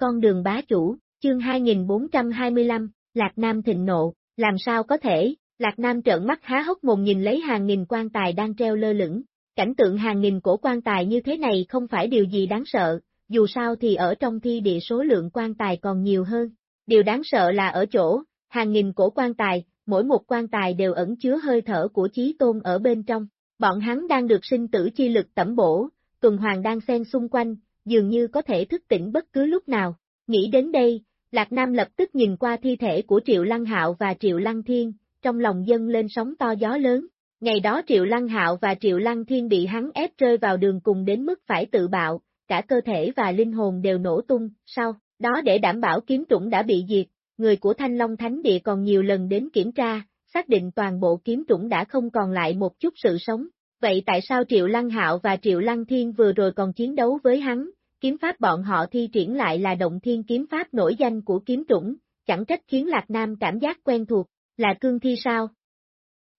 con đường bá chủ, chương 2425, Lạc Nam thịnh nộ, làm sao có thể, Lạc Nam trợn mắt há hốc mồm nhìn lấy hàng nghìn quan tài đang treo lơ lửng, cảnh tượng hàng nghìn cổ quan tài như thế này không phải điều gì đáng sợ, dù sao thì ở trong thi địa số lượng quan tài còn nhiều hơn, điều đáng sợ là ở chỗ, hàng nghìn cổ quan tài, mỗi một quan tài đều ẩn chứa hơi thở của chí tôn ở bên trong, bọn hắn đang được sinh tử chi lực tẩm bổ, tuần hoàng đang xen xung quanh, dường như có thể thức tỉnh bất cứ lúc nào, nghĩ đến đây, Lạc Nam lập tức nhìn qua thi thể của Triệu Lăng Hạo và Triệu Lăng Thiên, trong lòng dâng lên sóng to gió lớn. Ngày đó Triệu Lăng Hạo và Triệu Lăng Thiên bị hắn ép rơi vào đường cùng đến mức phải tự bạo, cả cơ thể và linh hồn đều nổ tung, sau đó để đảm bảo kiếm trũng đã bị diệt, người của Thanh Long Thánh Địa còn nhiều lần đến kiểm tra, xác định toàn bộ kiếm trũng đã không còn lại một chút sự sống. Vậy tại sao Triệu Lăng Hạo và Triệu Lăng Thiên vừa rồi còn chiến đấu với hắn, kiếm pháp bọn họ thi triển lại là động thiên kiếm pháp nổi danh của kiếm trũng, chẳng trách khiến Lạc Nam cảm giác quen thuộc, là cương thi sao?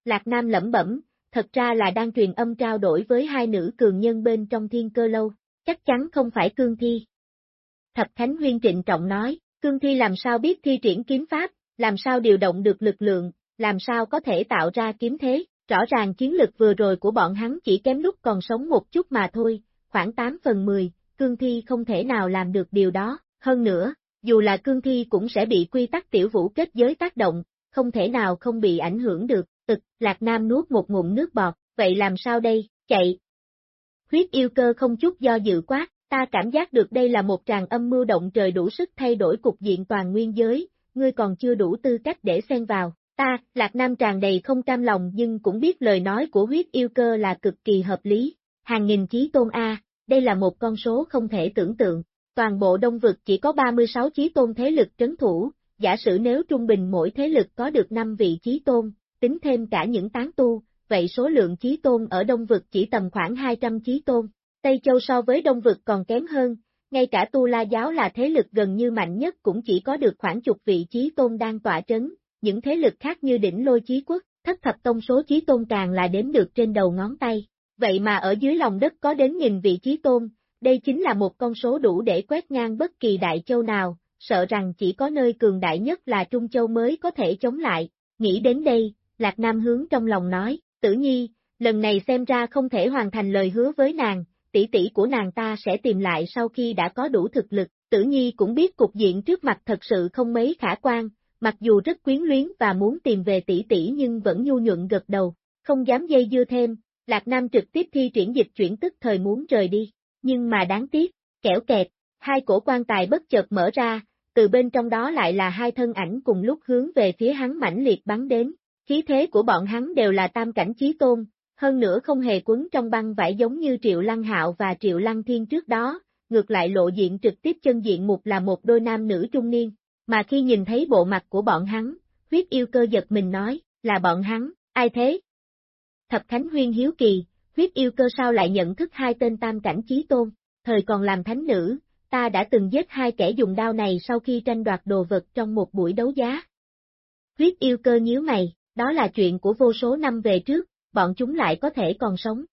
Lạc Nam lẩm bẩm, thật ra là đang truyền âm trao đổi với hai nữ cường nhân bên trong thiên cơ lâu, chắc chắn không phải cương thi. Thập Thánh Huyên trịnh trọng nói, cương thi làm sao biết thi triển kiếm pháp, làm sao điều động được lực lượng, làm sao có thể tạo ra kiếm thế, rõ ràng chiến lực vừa rồi của bọn hắn chỉ kém lúc còn sống một chút mà thôi, khoảng 8 phần 10, cương thi không thể nào làm được điều đó, hơn nữa, dù là cương thi cũng sẽ bị quy tắc tiểu vũ kết giới tác động, không thể nào không bị ảnh hưởng được, ực, Lạc Nam nuốt một ngụm nước bọt, vậy làm sao đây, chạy. Huyết yêu cơ không chút do dự quát, ta cảm giác được đây là một tràng âm mưu động trời đủ sức thay đổi cục diện toàn nguyên giới, ngươi còn chưa đủ tư cách để xen vào. Ta, Lạc Nam tràn đầy không cam lòng nhưng cũng biết lời nói của huyết yêu cơ là cực kỳ hợp lý. Hàng nghìn chí tôn A, đây là một con số không thể tưởng tượng. Toàn bộ đông vực chỉ có 36 chí tôn thế lực trấn thủ, giả sử nếu trung bình mỗi thế lực có được 5 vị chí tôn, tính thêm cả những tán tu, vậy số lượng chí tôn ở đông vực chỉ tầm khoảng 200 chí tôn. Tây Châu so với đông vực còn kém hơn, ngay cả tu la giáo là thế lực gần như mạnh nhất cũng chỉ có được khoảng chục vị chí tôn đang tỏa trấn, những thế lực khác như đỉnh lôi chí quốc, thất thập tông số chí tôn càng là đếm được trên đầu ngón tay. Vậy mà ở dưới lòng đất có đến nghìn vị chí tôn, đây chính là một con số đủ để quét ngang bất kỳ đại châu nào, sợ rằng chỉ có nơi cường đại nhất là Trung Châu mới có thể chống lại. Nghĩ đến đây, Lạc Nam hướng trong lòng nói, tử nhi, lần này xem ra không thể hoàn thành lời hứa với nàng, tỷ tỷ của nàng ta sẽ tìm lại sau khi đã có đủ thực lực. Tử nhi cũng biết cục diện trước mặt thật sự không mấy khả quan, mặc dù rất quyến luyến và muốn tìm về tỷ tỷ nhưng vẫn nhu nhuận gật đầu, không dám dây dưa thêm, Lạc Nam trực tiếp thi triển dịch chuyển tức thời muốn rời đi, nhưng mà đáng tiếc, kẻo kẹt, hai cổ quan tài bất chợt mở ra, từ bên trong đó lại là hai thân ảnh cùng lúc hướng về phía hắn mãnh liệt bắn đến, khí thế của bọn hắn đều là tam cảnh chí tôn, hơn nữa không hề quấn trong băng vải giống như Triệu Lăng Hạo và Triệu Lăng Thiên trước đó, ngược lại lộ diện trực tiếp chân diện mục là một đôi nam nữ trung niên, mà khi nhìn thấy bộ mặt của bọn hắn, huyết yêu cơ giật mình nói, là bọn hắn, ai thế? Thập Khánh Huyên hiếu kỳ, huyết yêu cơ sao lại nhận thức hai tên tam cảnh chí tôn, thời còn làm thánh nữ, ta đã từng giết hai kẻ dùng đao này sau khi tranh đoạt đồ vật trong một buổi đấu giá. Huyết yêu cơ nhíu mày, đó là chuyện của vô số năm về trước, bọn chúng lại có thể còn sống.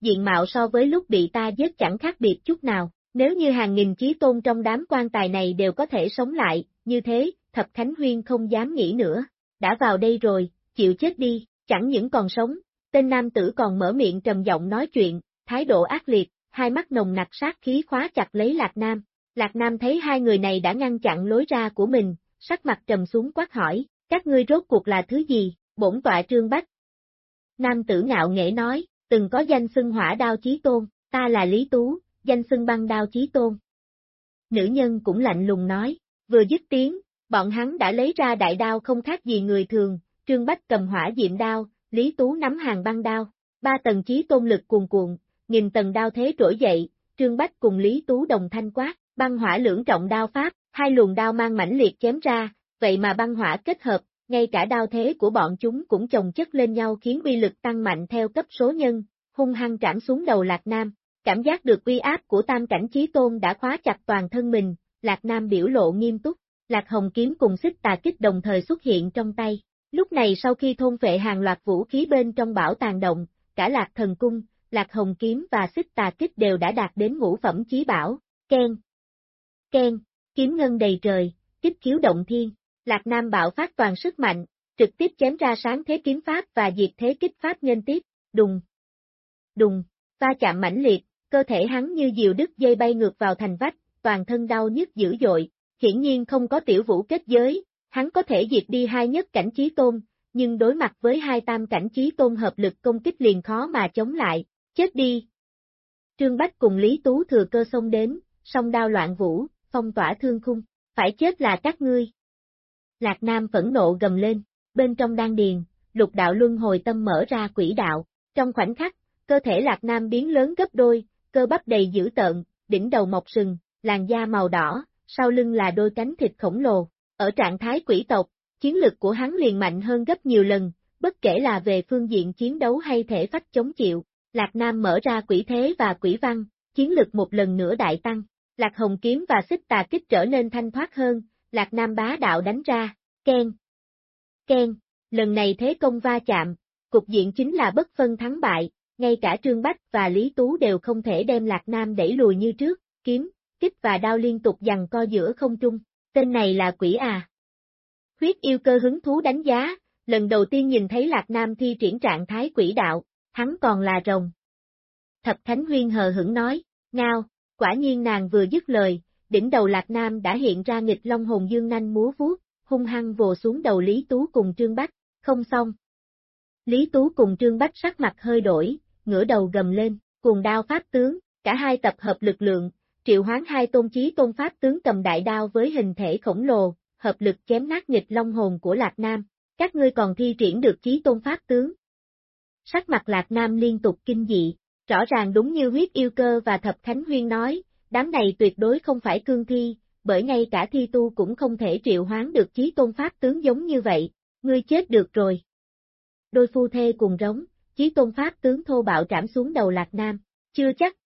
Diện mạo so với lúc bị ta giết chẳng khác biệt chút nào, nếu như hàng nghìn chí tôn trong đám quan tài này đều có thể sống lại, như thế, Thập Khánh Huyên không dám nghĩ nữa, đã vào đây rồi, chịu chết đi, chẳng những còn sống, tên nam tử còn mở miệng trầm giọng nói chuyện, thái độ ác liệt, hai mắt nồng nặc sát khí khóa chặt lấy Lạc Nam. Lạc Nam thấy hai người này đã ngăn chặn lối ra của mình, sắc mặt trầm xuống quát hỏi, các ngươi rốt cuộc là thứ gì, bổn tọa trương bách. Nam tử ngạo nghễ nói, từng có danh xưng hỏa đao chí tôn, ta là Lý Tú, danh xưng băng đao chí tôn. Nữ nhân cũng lạnh lùng nói, vừa dứt tiếng, bọn hắn đã lấy ra đại đao không khác gì người thường, trương bách cầm hỏa diệm đao, Lý Tú nắm hàng băng đao, ba tầng chí tôn lực cuồn cuộn, nghìn tầng đao thế trỗi dậy, Trương Bách cùng Lý Tú đồng thanh quát, băng hỏa lưỡng trọng đao pháp, hai luồng đao mang mãnh liệt chém ra, vậy mà băng hỏa kết hợp, ngay cả đao thế của bọn chúng cũng chồng chất lên nhau khiến uy lực tăng mạnh theo cấp số nhân, hung hăng trảm xuống đầu Lạc Nam. Cảm giác được uy áp của tam cảnh trí tôn đã khóa chặt toàn thân mình, Lạc Nam biểu lộ nghiêm túc, Lạc Hồng kiếm cùng xích tà kích đồng thời xuất hiện trong tay. Lúc này sau khi thôn vệ hàng loạt vũ khí bên trong bảo tàng động, cả Lạc Thần Cung, Lạc Hồng Kiếm và Xích Tà Kích đều đã đạt đến ngũ phẩm chí bảo, Ken. Ken, kiếm ngân đầy trời, kích khiếu động thiên, Lạc Nam bạo phát toàn sức mạnh, trực tiếp chém ra sáng thế kiếm pháp và diệt thế kích pháp nhân tiếp, đùng, đùng, va chạm mãnh liệt, cơ thể hắn như diều đứt dây bay ngược vào thành vách, toàn thân đau nhức dữ dội, hiển nhiên không có tiểu vũ kết giới, hắn có thể diệt đi hai nhất cảnh trí tôn, nhưng đối mặt với hai tam cảnh trí tôn hợp lực công kích liền khó mà chống lại, chết đi. Trương Bách cùng Lý Tú thừa cơ xông đến, song đao loạn vũ, phong tỏa thương khung, phải chết là các ngươi. Lạc Nam phẫn nộ gầm lên, bên trong đan điền, lục đạo luân hồi tâm mở ra quỷ đạo, trong khoảnh khắc, cơ thể Lạc Nam biến lớn gấp đôi, cơ bắp đầy dữ tợn, đỉnh đầu mọc sừng, làn da màu đỏ, sau lưng là đôi cánh thịt khổng lồ. Ở trạng thái quỷ tộc, chiến lực của hắn liền mạnh hơn gấp nhiều lần, bất kể là về phương diện chiến đấu hay thể phách chống chịu. Lạc Nam mở ra quỷ thế và quỷ văn, chiến lực một lần nữa đại tăng. Lạc Hồng kiếm và xích tà kích trở nên thanh thoát hơn, Lạc Nam bá đạo đánh ra, Ken. Ken, lần này thế công va chạm, cục diện chính là bất phân thắng bại, ngay cả Trương Bách và Lý Tú đều không thể đem Lạc Nam đẩy lùi như trước, kiếm, kích và đao liên tục dằn co giữa không trung, tên này là quỷ à. Huyết yêu cơ hứng thú đánh giá, lần đầu tiên nhìn thấy Lạc Nam thi triển trạng thái quỷ đạo, hắn còn là rồng. Thập Khánh Huyên hờ hững nói, ngao, quả nhiên nàng vừa dứt lời, đỉnh đầu Lạc Nam đã hiện ra nghịch long hồn dương nanh múa vuốt, hung hăng vồ xuống đầu Lý Tú cùng Trương Bách, không xong. Lý Tú cùng Trương Bách sắc mặt hơi đổi, ngửa đầu gầm lên, cuồng đao pháp tướng, cả hai tập hợp lực lượng, triệu hoán hai tôn chí tôn pháp tướng cầm đại đao với hình thể khổng lồ, hợp lực chém nát nghịch long hồn của Lạc Nam, các ngươi còn thi triển được chí tôn pháp tướng. Sắc mặt Lạc Nam liên tục kinh dị, rõ ràng đúng như huyết yêu cơ và thập khánh huyên nói, đám này tuyệt đối không phải cương thi, bởi ngay cả thi tu cũng không thể triệu hoán được chí tôn pháp tướng giống như vậy, ngươi chết được rồi. Đôi phu thê cùng rống, chí tôn pháp tướng thô bạo trảm xuống đầu Lạc Nam, chưa chắc.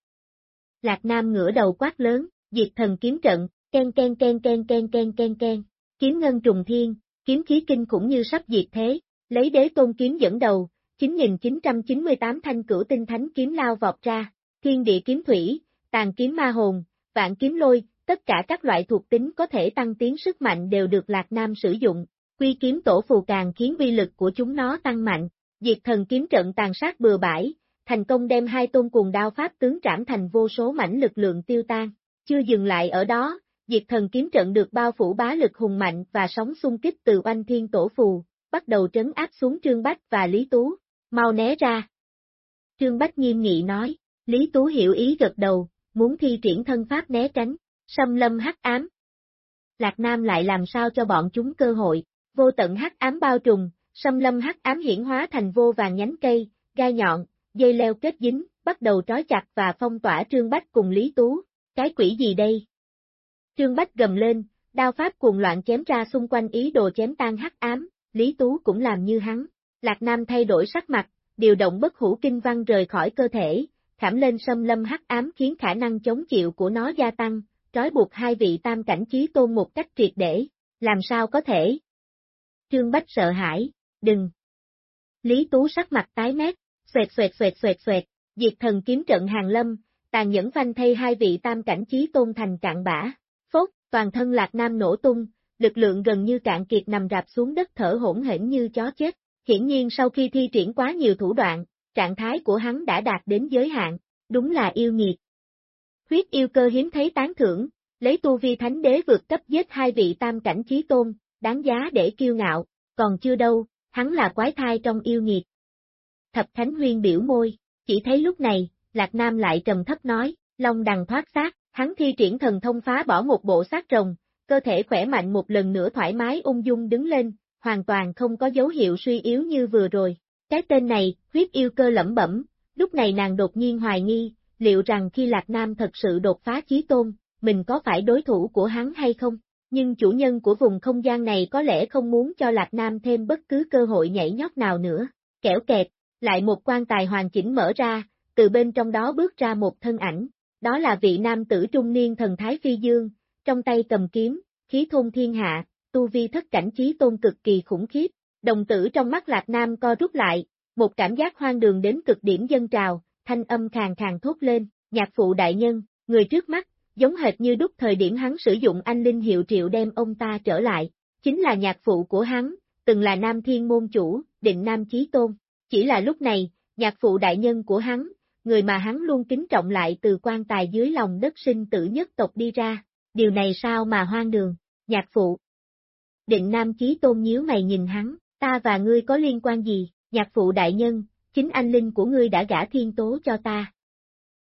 Lạc Nam ngửa đầu quát lớn, diệt thần kiếm trận, ken ken ken ken ken ken ken ken, kiếm ngân trùng thiên, kiếm khí kinh cũng như sắp diệt thế, lấy đế tôn kiếm dẫn đầu, 9998 thanh cửu tinh thánh kiếm lao vọt ra, thiên địa kiếm thủy, tàn kiếm ma hồn, vạn kiếm lôi, tất cả các loại thuộc tính có thể tăng tiến sức mạnh đều được Lạc Nam sử dụng, quy kiếm tổ phù càng khiến vi lực của chúng nó tăng mạnh, diệt thần kiếm trận tàn sát bừa bãi, thành công đem hai tôn cuồng đao pháp tướng trảm thành vô số mảnh lực lượng tiêu tan, chưa dừng lại ở đó, diệt thần kiếm trận được bao phủ bá lực hùng mạnh và sóng xung kích từ oanh thiên tổ phù, bắt đầu trấn áp xuống Trương Bách và Lý Tú, mau né ra. Trương Bách nghiêm nghị nói, Lý Tú hiểu ý gật đầu, muốn thi triển thân pháp né tránh, xâm lâm hắc ám. Lạc Nam lại làm sao cho bọn chúng cơ hội, vô tận hắc ám bao trùm, xâm lâm hắc ám hiển hóa thành vô vàng nhánh cây, gai nhọn, dây leo kết dính, bắt đầu trói chặt và phong tỏa Trương Bách cùng Lý Tú, cái quỷ gì đây? Trương Bách gầm lên, đao pháp cuồng loạn chém ra xung quanh ý đồ chém tan hắc ám, Lý Tú cũng làm như hắn. Lạc Nam thay đổi sắc mặt, điều động bất hủ kinh văn rời khỏi cơ thể, khảm lên xâm lâm hắc ám khiến khả năng chống chịu của nó gia tăng, trói buộc hai vị tam cảnh chí tôn một cách triệt để, làm sao có thể? Trương Bách sợ hãi, đừng. Lý Tú sắc mặt tái mét, xoẹt xoẹt xoẹt xoẹt xoẹt, diệt thần kiếm trận hàng lâm, tàn nhẫn phanh thay hai vị tam cảnh chí tôn thành cạn bã, phốt, toàn thân lạc nam nổ tung, lực lượng gần như cạn kiệt nằm rạp xuống đất thở hỗn hển như chó chết, hiển nhiên sau khi thi triển quá nhiều thủ đoạn, trạng thái của hắn đã đạt đến giới hạn, đúng là yêu nghiệt. Huyết yêu cơ hiếm thấy tán thưởng, lấy tu vi thánh đế vượt cấp giết hai vị tam cảnh chí tôn, đáng giá để kiêu ngạo, còn chưa đâu, hắn là quái thai trong yêu nghiệt. Thập Thánh Huyên biểu môi, chỉ thấy lúc này, Lạc Nam lại trầm thấp nói, Long đằng thoát xác, hắn thi triển thần thông phá bỏ một bộ xác rồng, cơ thể khỏe mạnh một lần nữa thoải mái ung dung đứng lên, hoàn toàn không có dấu hiệu suy yếu như vừa rồi. Cái tên này, huyết yêu cơ lẩm bẩm, lúc này nàng đột nhiên hoài nghi, liệu rằng khi Lạc Nam thật sự đột phá chí tôn, mình có phải đối thủ của hắn hay không? Nhưng chủ nhân của vùng không gian này có lẽ không muốn cho Lạc Nam thêm bất cứ cơ hội nhảy nhót nào nữa. Kẻo kẹt, lại một quan tài hoàn chỉnh mở ra, từ bên trong đó bước ra một thân ảnh, đó là vị nam tử trung niên thần Thái Phi Dương, trong tay cầm kiếm, khí thôn thiên hạ, tu vi thất cảnh trí tôn cực kỳ khủng khiếp, đồng tử trong mắt Lạc Nam co rút lại, một cảm giác hoang đường đến cực điểm dân trào, thanh âm khàn khàn thốt lên, nhạc phụ đại nhân, người trước mắt, giống hệt như đúc thời điểm hắn sử dụng anh linh hiệu triệu đem ông ta trở lại, chính là nhạc phụ của hắn, từng là nam thiên môn chủ, định nam chí tôn. Chỉ là lúc này, nhạc phụ đại nhân của hắn, người mà hắn luôn kính trọng lại từ quan tài dưới lòng đất sinh tử nhất tộc đi ra, điều này sao mà hoang đường, nhạc phụ. Định nam chí tôn nhíu mày nhìn hắn, ta và ngươi có liên quan gì, nhạc phụ đại nhân, chính anh linh của ngươi đã gả thiên tố cho ta.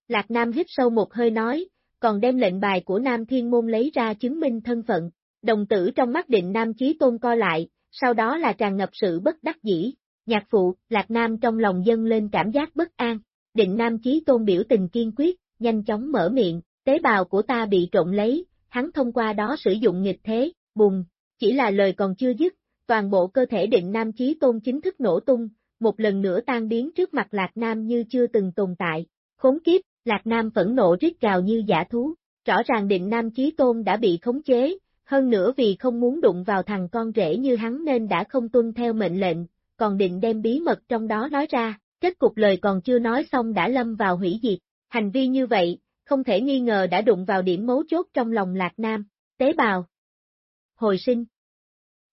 Lạc Nam hít sâu một hơi nói, còn đem lệnh bài của Nam Thiên Môn lấy ra chứng minh thân phận, đồng tử trong mắt định Nam Chí Tôn co lại, sau đó là tràn ngập sự bất đắc dĩ, nhạc phụ, Lạc Nam trong lòng dâng lên cảm giác bất an, định Nam Chí Tôn biểu tình kiên quyết, nhanh chóng mở miệng, tế bào của ta bị trộn lấy, hắn thông qua đó sử dụng nghịch thế, bùng, chỉ là lời còn chưa dứt, toàn bộ cơ thể định Nam Chí Tôn chính thức nổ tung, một lần nữa tan biến trước mặt Lạc Nam như chưa từng tồn tại. Khốn kiếp, Lạc Nam phẫn nộ rít gào như giả thú, rõ ràng định Nam Chí Tôn đã bị khống chế, hơn nữa vì không muốn đụng vào thằng con rể như hắn nên đã không tuân theo mệnh lệnh, còn định đem bí mật trong đó nói ra, kết cục lời còn chưa nói xong đã lâm vào hủy diệt. Hành vi như vậy, không thể nghi ngờ đã đụng vào điểm mấu chốt trong lòng Lạc Nam, tế bào. Hồi sinh.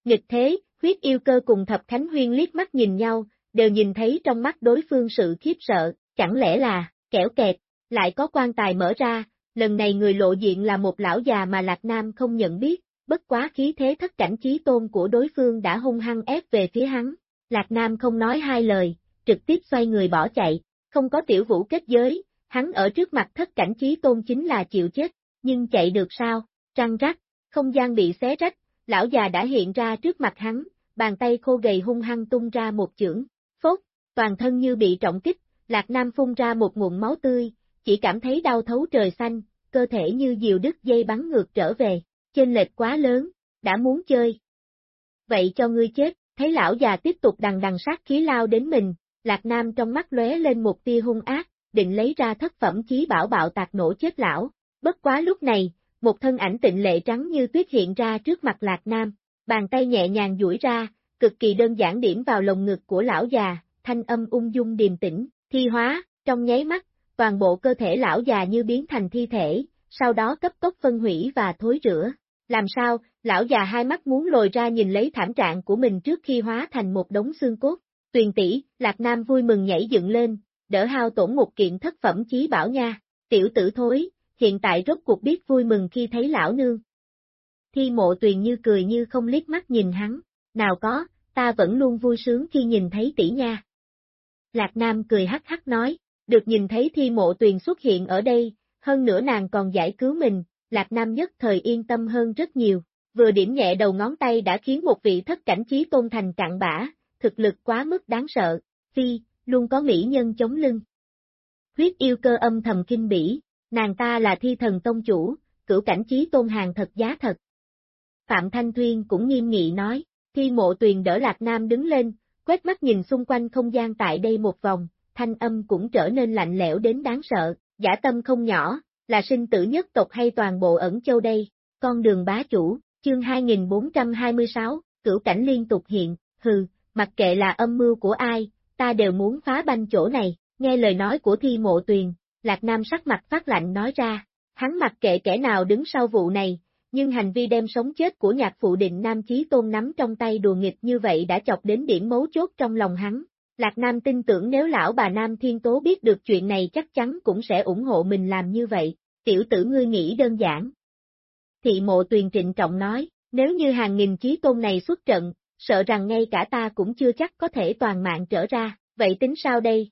Nghịch thế, huyết yêu cơ cùng Thập Khánh Huyên liếc mắt nhìn nhau, đều nhìn thấy trong mắt đối phương sự khiếp sợ, chẳng lẽ là, kẻo kẹt, lại có quan tài mở ra, lần này người lộ diện là một lão già mà Lạc Nam không nhận biết, bất quá khí thế thất cảnh trí tôn của đối phương đã hung hăng ép về phía hắn. Lạc Nam không nói hai lời, trực tiếp xoay người bỏ chạy, không có tiểu vũ kết giới, hắn ở trước mặt thất cảnh trí tôn chính là chịu chết, nhưng chạy được sao, trăng rắc, không gian bị xé rách, lão già đã hiện ra trước mặt hắn, bàn tay khô gầy hung hăng tung ra một chưởng, phốt, toàn thân như bị trọng kích, Lạc Nam phun ra một nguồn máu tươi, chỉ cảm thấy đau thấu trời xanh, cơ thể như diều đứt dây bắn ngược trở về, trên lệch quá lớn, đã muốn chơi. Vậy cho ngươi chết, thấy lão già tiếp tục đằng đằng sát khí lao đến mình, Lạc Nam trong mắt lóe lên một tia hung ác, định lấy ra thất phẩm chí bảo bạo tạc nổ chết lão. Bất quá lúc này, một thân ảnh tịnh lệ trắng như tuyết hiện ra trước mặt Lạc Nam, bàn tay nhẹ nhàng duỗi ra, cực kỳ đơn giản điểm vào lồng ngực của lão già, thanh âm ung dung điềm tĩnh, thi hóa, trong nháy mắt, toàn bộ cơ thể lão già như biến thành thi thể, sau đó cấp tốc phân hủy và thối rửa. Làm sao, lão già hai mắt muốn lồi ra nhìn lấy thảm trạng của mình trước khi hóa thành một đống xương cốt. Tuyền tỷ, Lạc Nam vui mừng nhảy dựng lên, đỡ hao tổn một kiện thất phẩm chí bảo nha, tiểu tử thối, hiện tại rốt cuộc biết vui mừng khi thấy lão nương. Thi mộ tuyền như cười như không liếc mắt nhìn hắn, nào có, ta vẫn luôn vui sướng khi nhìn thấy tỷ nha. Lạc Nam cười hắc hắc nói, được nhìn thấy thi mộ tuyền xuất hiện ở đây, hơn nữa nàng còn giải cứu mình, Lạc Nam nhất thời yên tâm hơn rất nhiều, vừa điểm nhẹ đầu ngón tay đã khiến một vị thất cảnh trí tôn thành cạn bã, thực lực quá mức đáng sợ, phi, luôn có mỹ nhân chống lưng. Huyết yêu cơ âm thầm kinh bỉ, nàng ta là thi thần tông chủ, cửu cảnh trí tôn hàng thật giá thật. Phạm Thanh Thuyên cũng nghiêm nghị nói, thi mộ tuyền đỡ Lạc Nam đứng lên, quét mắt nhìn xung quanh không gian tại đây một vòng, thanh âm cũng trở nên lạnh lẽo đến đáng sợ, giả tâm không nhỏ, là sinh tử nhất tộc hay toàn bộ ẩn châu đây, con đường bá chủ, chương 2426, cửu cảnh liên tục hiện, hừ, mặc kệ là âm mưu của ai, ta đều muốn phá banh chỗ này, nghe lời nói của thi mộ tuyền, Lạc Nam sắc mặt phát lạnh nói ra, hắn mặc kệ kẻ nào đứng sau vụ này, nhưng hành vi đem sống chết của nhạc phụ định Nam Chí Tôn nắm trong tay đùa nghịch như vậy đã chọc đến điểm mấu chốt trong lòng hắn. Lạc Nam tin tưởng nếu lão bà Nam Thiên Tố biết được chuyện này chắc chắn cũng sẽ ủng hộ mình làm như vậy, tiểu tử ngươi nghĩ đơn giản. Thị mộ tuyền trịnh trọng nói, nếu như hàng nghìn chí tôn này xuất trận, sợ rằng ngay cả ta cũng chưa chắc có thể toàn mạng trở ra, vậy tính sao đây?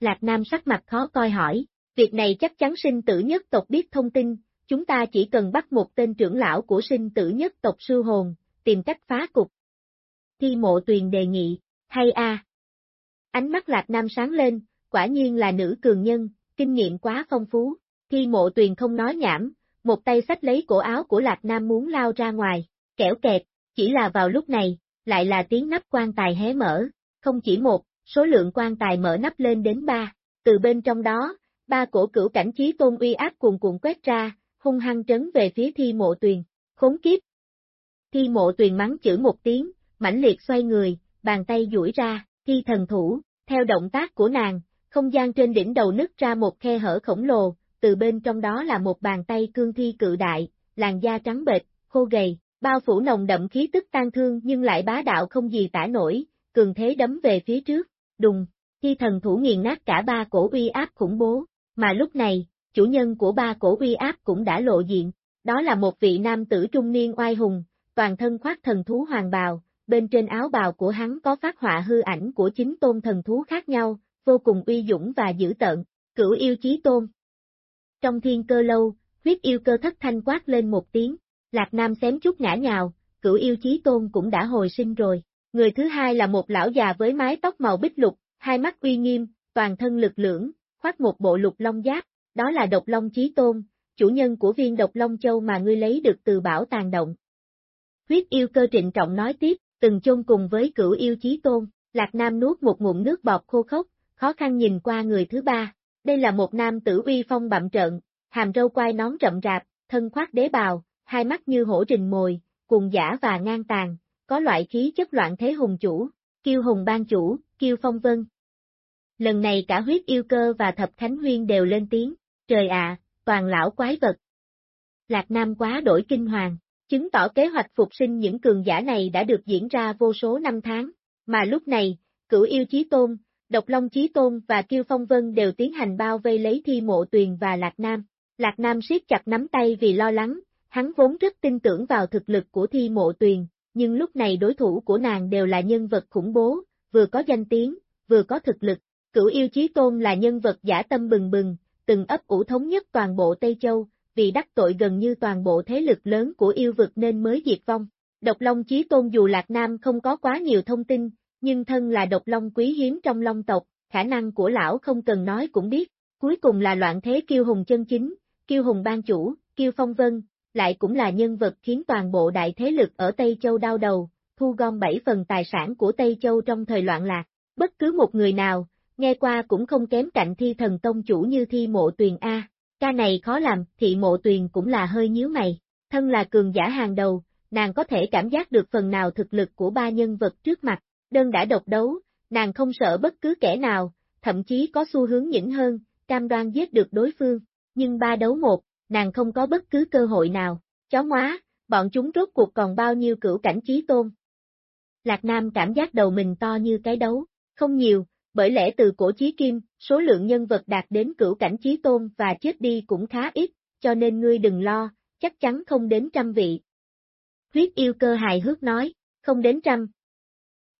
Lạc Nam sắc mặt khó coi hỏi, việc này chắc chắn sinh tử nhất tộc biết thông tin, chúng ta chỉ cần bắt một tên trưởng lão của sinh tử nhất tộc sư hồn, tìm cách phá cục. Thi mộ tuyền đề nghị, hay a Ánh mắt Lạc Nam sáng lên, quả nhiên là nữ cường nhân, kinh nghiệm quá phong phú. Thi mộ tuyền không nói nhảm, một tay xách lấy cổ áo của Lạc Nam muốn lao ra ngoài, kẻo kẹt, chỉ là vào lúc này, lại là tiếng nắp quan tài hé mở, không chỉ một, số lượng quan tài mở nắp lên đến ba, từ bên trong đó, ba cổ cửu cảnh trí tôn uy áp cuồn cuộn quét ra, hung hăng trấn về phía thi mộ tuyền, khốn kiếp. Thi mộ tuyền mắng chữ một tiếng, mãnh liệt xoay người, bàn tay duỗi ra, thi thần thủ, theo động tác của nàng, không gian trên đỉnh đầu nứt ra một khe hở khổng lồ, từ bên trong đó là một bàn tay cương thi cự đại, làn da trắng bệch, khô gầy, bao phủ nồng đậm khí tức tan thương nhưng lại bá đạo không gì tả nổi, cường thế đấm về phía trước, đùng, thi thần thủ nghiền nát cả ba cổ uy áp khủng bố, mà lúc này, chủ nhân của ba cổ uy áp cũng đã lộ diện, đó là một vị nam tử trung niên oai hùng, toàn thân khoác thần thú hoàng bào, bên trên áo bào của hắn có phát họa hư ảnh của chính tôn thần thú khác nhau, vô cùng uy dũng và dữ tợn, cửu yêu chí tôn. Trong thiên cơ lâu, huyết yêu cơ thất thanh quát lên một tiếng, Lạc Nam xém chút ngã nhào, cửu yêu chí tôn cũng đã hồi sinh rồi. Người thứ hai là một lão già với mái tóc màu bích lục, hai mắt uy nghiêm, toàn thân lực lưỡng, khoác một bộ lục long giáp, đó là độc long chí tôn, chủ nhân của viên độc long châu mà ngươi lấy được từ bảo tàng động. Huyết yêu cơ trịnh trọng nói tiếp, từng chôn cùng với cửu yêu chí tôn, Lạc Nam nuốt một ngụm nước bọt khô khốc, khó khăn nhìn qua người thứ ba. Đây là một nam tử uy phong bậm trợn, hàm râu quai nón rậm rạp, thân khoác đế bào, hai mắt như hổ trình mồi, cùng giả và ngang tàn, có loại khí chất loạn thế hùng chủ, kiêu hùng ban chủ, kiêu phong vân. Lần này cả huyết yêu cơ và thập khánh huyên đều lên tiếng, trời ạ, toàn lão quái vật. Lạc Nam quá đổi kinh hoàng, chứng tỏ kế hoạch phục sinh những cường giả này đã được diễn ra vô số năm tháng, mà lúc này, cửu yêu chí tôn, độc long chí tôn và kiêu phong vân đều tiến hành bao vây lấy thi mộ tuyền và Lạc Nam. Lạc Nam siết chặt nắm tay vì lo lắng, hắn vốn rất tin tưởng vào thực lực của thi mộ tuyền, nhưng lúc này đối thủ của nàng đều là nhân vật khủng bố, vừa có danh tiếng, vừa có thực lực. Cửu yêu chí tôn là nhân vật giả tâm bừng bừng, từng ấp ủ thống nhất toàn bộ Tây Châu, vì đắc tội gần như toàn bộ thế lực lớn của yêu vực nên mới diệt vong. Độc Long Chí Tôn dù Lạc Nam không có quá nhiều thông tin, nhưng thân là độc long quý hiếm trong long tộc, khả năng của lão không cần nói cũng biết, cuối cùng là loạn thế kiêu hùng chân chính, kiêu hùng ban chủ, kiêu phong vân, lại cũng là nhân vật khiến toàn bộ đại thế lực ở Tây Châu đau đầu, thu gom bảy phần tài sản của Tây Châu trong thời loạn lạc, bất cứ một người nào, nghe qua cũng không kém cạnh thi thần tông chủ như thi mộ tuyền A, ca này khó làm, thị mộ tuyền cũng là hơi nhíu mày, thân là cường giả hàng đầu, nàng có thể cảm giác được phần nào thực lực của ba nhân vật trước mặt, đơn đã độc đấu, nàng không sợ bất cứ kẻ nào, thậm chí có xu hướng nhỉnh hơn, cam đoan giết được đối phương, nhưng ba đấu một, nàng không có bất cứ cơ hội nào, chó móa, bọn chúng rốt cuộc còn bao nhiêu cửu cảnh trí tôn. Lạc Nam cảm giác đầu mình to như cái đấu, không nhiều, bởi lẽ từ cổ chí kim, số lượng nhân vật đạt đến cửu cảnh chí tôn và chết đi cũng khá ít, cho nên ngươi đừng lo, chắc chắn không đến trăm vị. Huyết yêu cơ hài hước nói, không đến trăm.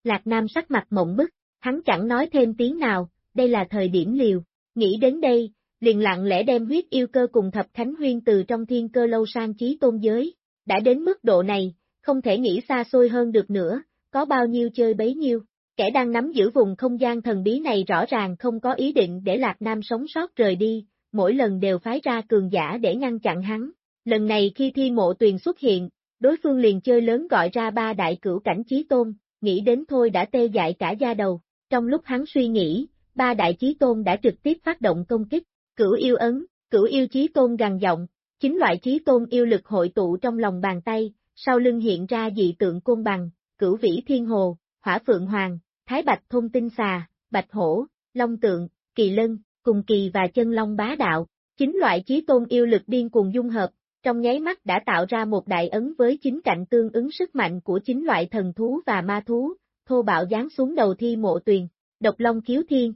Lạc Nam sắc mặt mộng bức, hắn chẳng nói thêm tiếng nào, đây là thời điểm liều. Nghĩ đến đây, liền lặng lẽ đem huyết yêu cơ cùng thập khánh huyên từ trong thiên cơ lâu sang chí tôn giới. Đã đến mức độ này, không thể nghĩ xa xôi hơn được nữa, có bao nhiêu chơi bấy nhiêu. Kẻ đang nắm giữ vùng không gian thần bí này rõ ràng không có ý định để Lạc Nam sống sót rời đi, mỗi lần đều phái ra cường giả để ngăn chặn hắn. Lần này khi thi mộ tuyền xuất hiện, đối phương liền chơi lớn gọi ra ba đại cửu cảnh trí tôn, nghĩ đến thôi đã tê dại cả da đầu. Trong lúc hắn suy nghĩ, ba đại trí tôn đã trực tiếp phát động công kích, cửu yêu ấn, cửu yêu trí tôn gằn giọng, chính loại trí tôn yêu lực hội tụ trong lòng bàn tay, sau lưng hiện ra dị tượng côn bằng, cửu vĩ thiên hồ, hỏa phượng hoàng, thái bạch thôn tinh xà, bạch hổ, long tượng, kỳ lân, cùng kỳ và chân long bá đạo. Chính loại chí tôn yêu lực điên cuồng dung hợp, trong nháy mắt đã tạo ra một đại ấn với chính cạnh tương ứng sức mạnh của chính loại thần thú và ma thú, thô bạo giáng xuống đầu thi mộ tuyền, độc long kiếu thiên.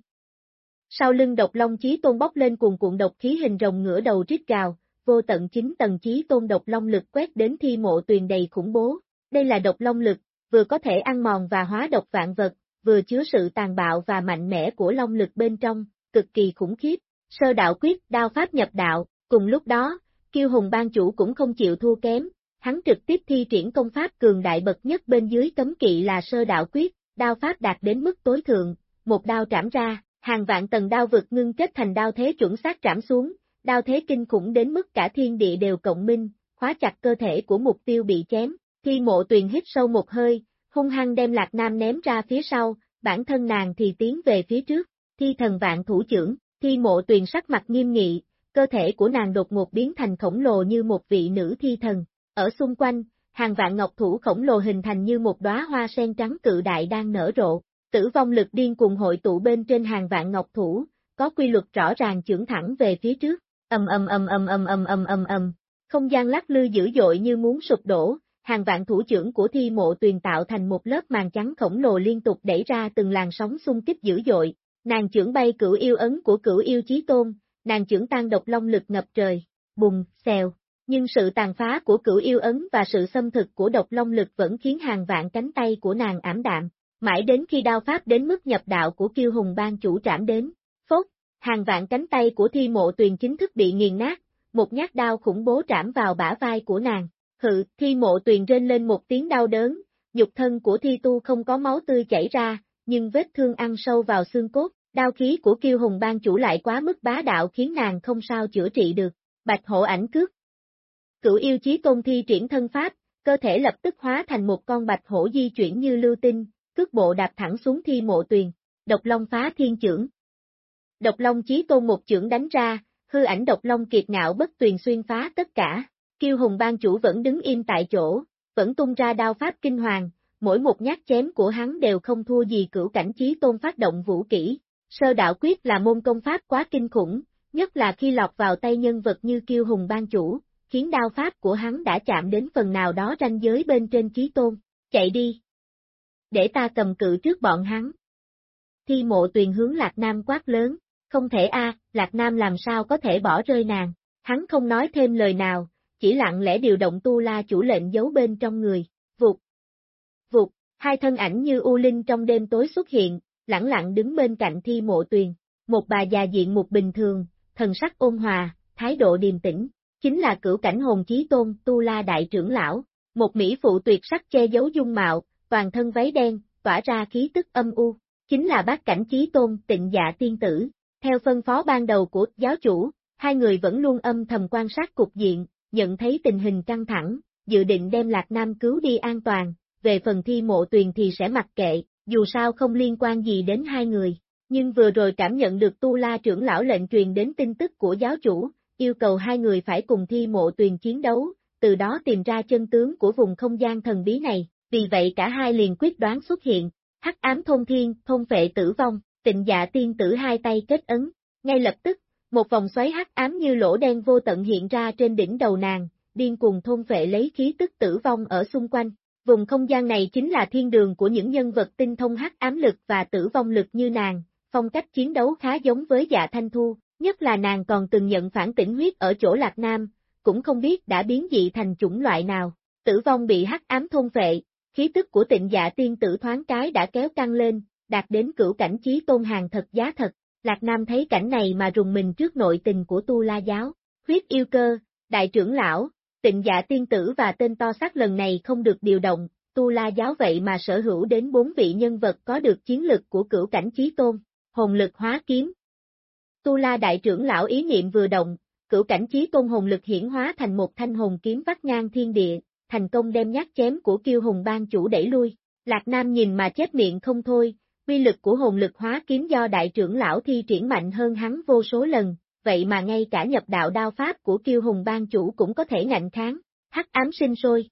Sau lưng độc long chí tôn bốc lên cuồn cuộn độc khí hình rồng ngửa đầu rít gào, vô tận chính tầng chí tôn độc long lực quét đến thi mộ tuyền đầy khủng bố. Đây là độc long lực, vừa có thể ăn mòn và hóa độc vạn vật, vừa chứa sự tàn bạo và mạnh mẽ của long lực bên trong, cực kỳ khủng khiếp. Sơ đạo quyết, đao pháp nhập đạo, cùng lúc đó, kiêu hùng ban chủ cũng không chịu thua kém, hắn trực tiếp thi triển công pháp cường đại bậc nhất bên dưới cấm kỵ là sơ đạo quyết, đao pháp đạt đến mức tối thượng, một đao trảm ra, hàng vạn tầng đao vực ngưng kết thành đao thế chuẩn xác trảm xuống, đao thế kinh khủng đến mức cả thiên địa đều cộng minh, khóa chặt cơ thể của mục tiêu bị chém, thi mộ tuyền hít sâu một hơi, hung hăng đem lạc nam ném ra phía sau, bản thân nàng thì tiến về phía trước, thi thần vạn thủ trưởng, thi mộ tuyền sắc mặt nghiêm nghị, cơ thể của nàng đột ngột biến thành khổng lồ như một vị nữ thi thần, ở xung quanh, hàng vạn ngọc thủ khổng lồ hình thành như một đóa hoa sen trắng cự đại đang nở rộ, tử vong lực điên cùng hội tụ bên trên hàng vạn ngọc thủ, có quy luật rõ ràng trưởng thẳng về phía trước, ầm ầm ầm ầm ầm ầm ầm ầm ầm, không gian lắc lư dữ dội như muốn sụp đổ, hàng vạn thủ trưởng của thi mộ tuyền tạo thành một lớp màn trắng khổng lồ liên tục đẩy ra từng làn sóng xung kích dữ dội, nàng trưởng bay cửu yêu ấn của cửu yêu chí tôn, nàng trưởng tan độc long lực ngập trời, bùng, xèo, nhưng sự tàn phá của cửu yêu ấn và sự xâm thực của độc long lực vẫn khiến hàng vạn cánh tay của nàng ảm đạm, mãi đến khi đao pháp đến mức nhập đạo của kiêu hùng ban chủ trảm đến, phốt, hàng vạn cánh tay của thi mộ tuyền chính thức bị nghiền nát, một nhát đao khủng bố trảm vào bả vai của nàng, hự, thi mộ tuyền rên lên một tiếng đau đớn, nhục thân của thi tu không có máu tươi chảy ra, nhưng vết thương ăn sâu vào xương cốt, đao khí của kiêu hùng ban chủ lại quá mức bá đạo khiến nàng không sao chữa trị được, bạch hổ ảnh cước. Cửu yêu chí tôn thi triển thân pháp, cơ thể lập tức hóa thành một con bạch hổ di chuyển như lưu tinh, cước bộ đạp thẳng xuống thi mộ tuyền, độc long phá thiên trưởng. Độc long chí tôn một trưởng đánh ra, hư ảnh độc long kiệt ngạo bất tuyền xuyên phá tất cả, kiêu hùng ban chủ vẫn đứng im tại chỗ, vẫn tung ra đao pháp kinh hoàng, mỗi một nhát chém của hắn đều không thua gì cửu cảnh chí tôn phát động vũ kỹ. Sơ đạo quyết là môn công pháp quá kinh khủng, nhất là khi lọt vào tay nhân vật như kiêu hùng ban chủ, khiến đao pháp của hắn đã chạm đến phần nào đó ranh giới bên trên chí tôn. Chạy đi! Để ta cầm cự trước bọn hắn. Thi mộ tuyền hướng Lạc Nam quát lớn, không thể a, Lạc Nam làm sao có thể bỏ rơi nàng, hắn không nói thêm lời nào, chỉ lặng lẽ điều động tu la chủ lệnh giấu bên trong người, vụt. Vụt, hai thân ảnh như u linh trong đêm tối xuất hiện, lặng lặng đứng bên cạnh thi mộ tuyền, một bà già diện một bình thường, thần sắc ôn hòa, thái độ điềm tĩnh, chính là cửu cảnh hồn chí tôn, tu la đại trưởng lão, một mỹ phụ tuyệt sắc che giấu dung mạo, toàn thân váy đen, tỏa ra khí tức âm u, chính là bác cảnh chí tôn, tịnh dạ tiên tử. Theo phân phó ban đầu của giáo chủ, hai người vẫn luôn âm thầm quan sát cục diện, nhận thấy tình hình căng thẳng, dự định đem Lạc Nam cứu đi an toàn, về phần thi mộ tuyền thì sẽ mặc kệ, dù sao không liên quan gì đến hai người. Nhưng vừa rồi cảm nhận được Tu La trưởng lão lệnh truyền đến tin tức của giáo chủ, yêu cầu hai người phải cùng thi mộ tuyền chiến đấu, từ đó tìm ra chân tướng của vùng không gian thần bí này, vì vậy cả hai liền quyết đoán xuất hiện, hắc ám thôn thiên, thôn vệ tử vong, tịnh dạ tiên tử hai tay kết ấn, ngay lập tức, một vòng xoáy hắc ám như lỗ đen vô tận hiện ra trên đỉnh đầu nàng, điên cùng thôn vệ lấy khí tức tử vong ở xung quanh. Vùng không gian này chính là thiên đường của những nhân vật tinh thông hắc ám lực và tử vong lực như nàng, phong cách chiến đấu khá giống với dạ thanh thu, nhất là nàng còn từng nhận phản tỉnh huyết ở chỗ Lạc Nam, cũng không biết đã biến dị thành chủng loại nào. Tử vong bị hắc ám thôn vệ, khí tức của tịnh dạ tiên tử thoáng cái đã kéo căng lên, đạt đến cửu cảnh trí tôn hàng thật giá thật. Lạc Nam thấy cảnh này mà rùng mình trước nội tình của Tu La Giáo, huyết yêu cơ, đại trưởng lão, tịnh dạ tiên tử và tên to xác lần này không được điều động, Tu La Giáo vậy mà sở hữu đến bốn vị nhân vật có được chiến lực của cửu cảnh trí tôn, hồn lực hóa kiếm. Tu La đại trưởng lão ý niệm vừa động, cửu cảnh trí tôn hồn lực hiển hóa thành một thanh hồn kiếm vắt ngang thiên địa, thành công đem nhát chém của kiêu hùng ban chủ đẩy lui. Lạc Nam nhìn mà chết miệng không thôi, uy lực của hồn lực hóa kiếm do đại trưởng lão thi triển mạnh hơn hắn vô số lần, vậy mà ngay cả nhập đạo đao pháp của kiêu hùng ban chủ cũng có thể ngạnh kháng, hắc ám sinh sôi.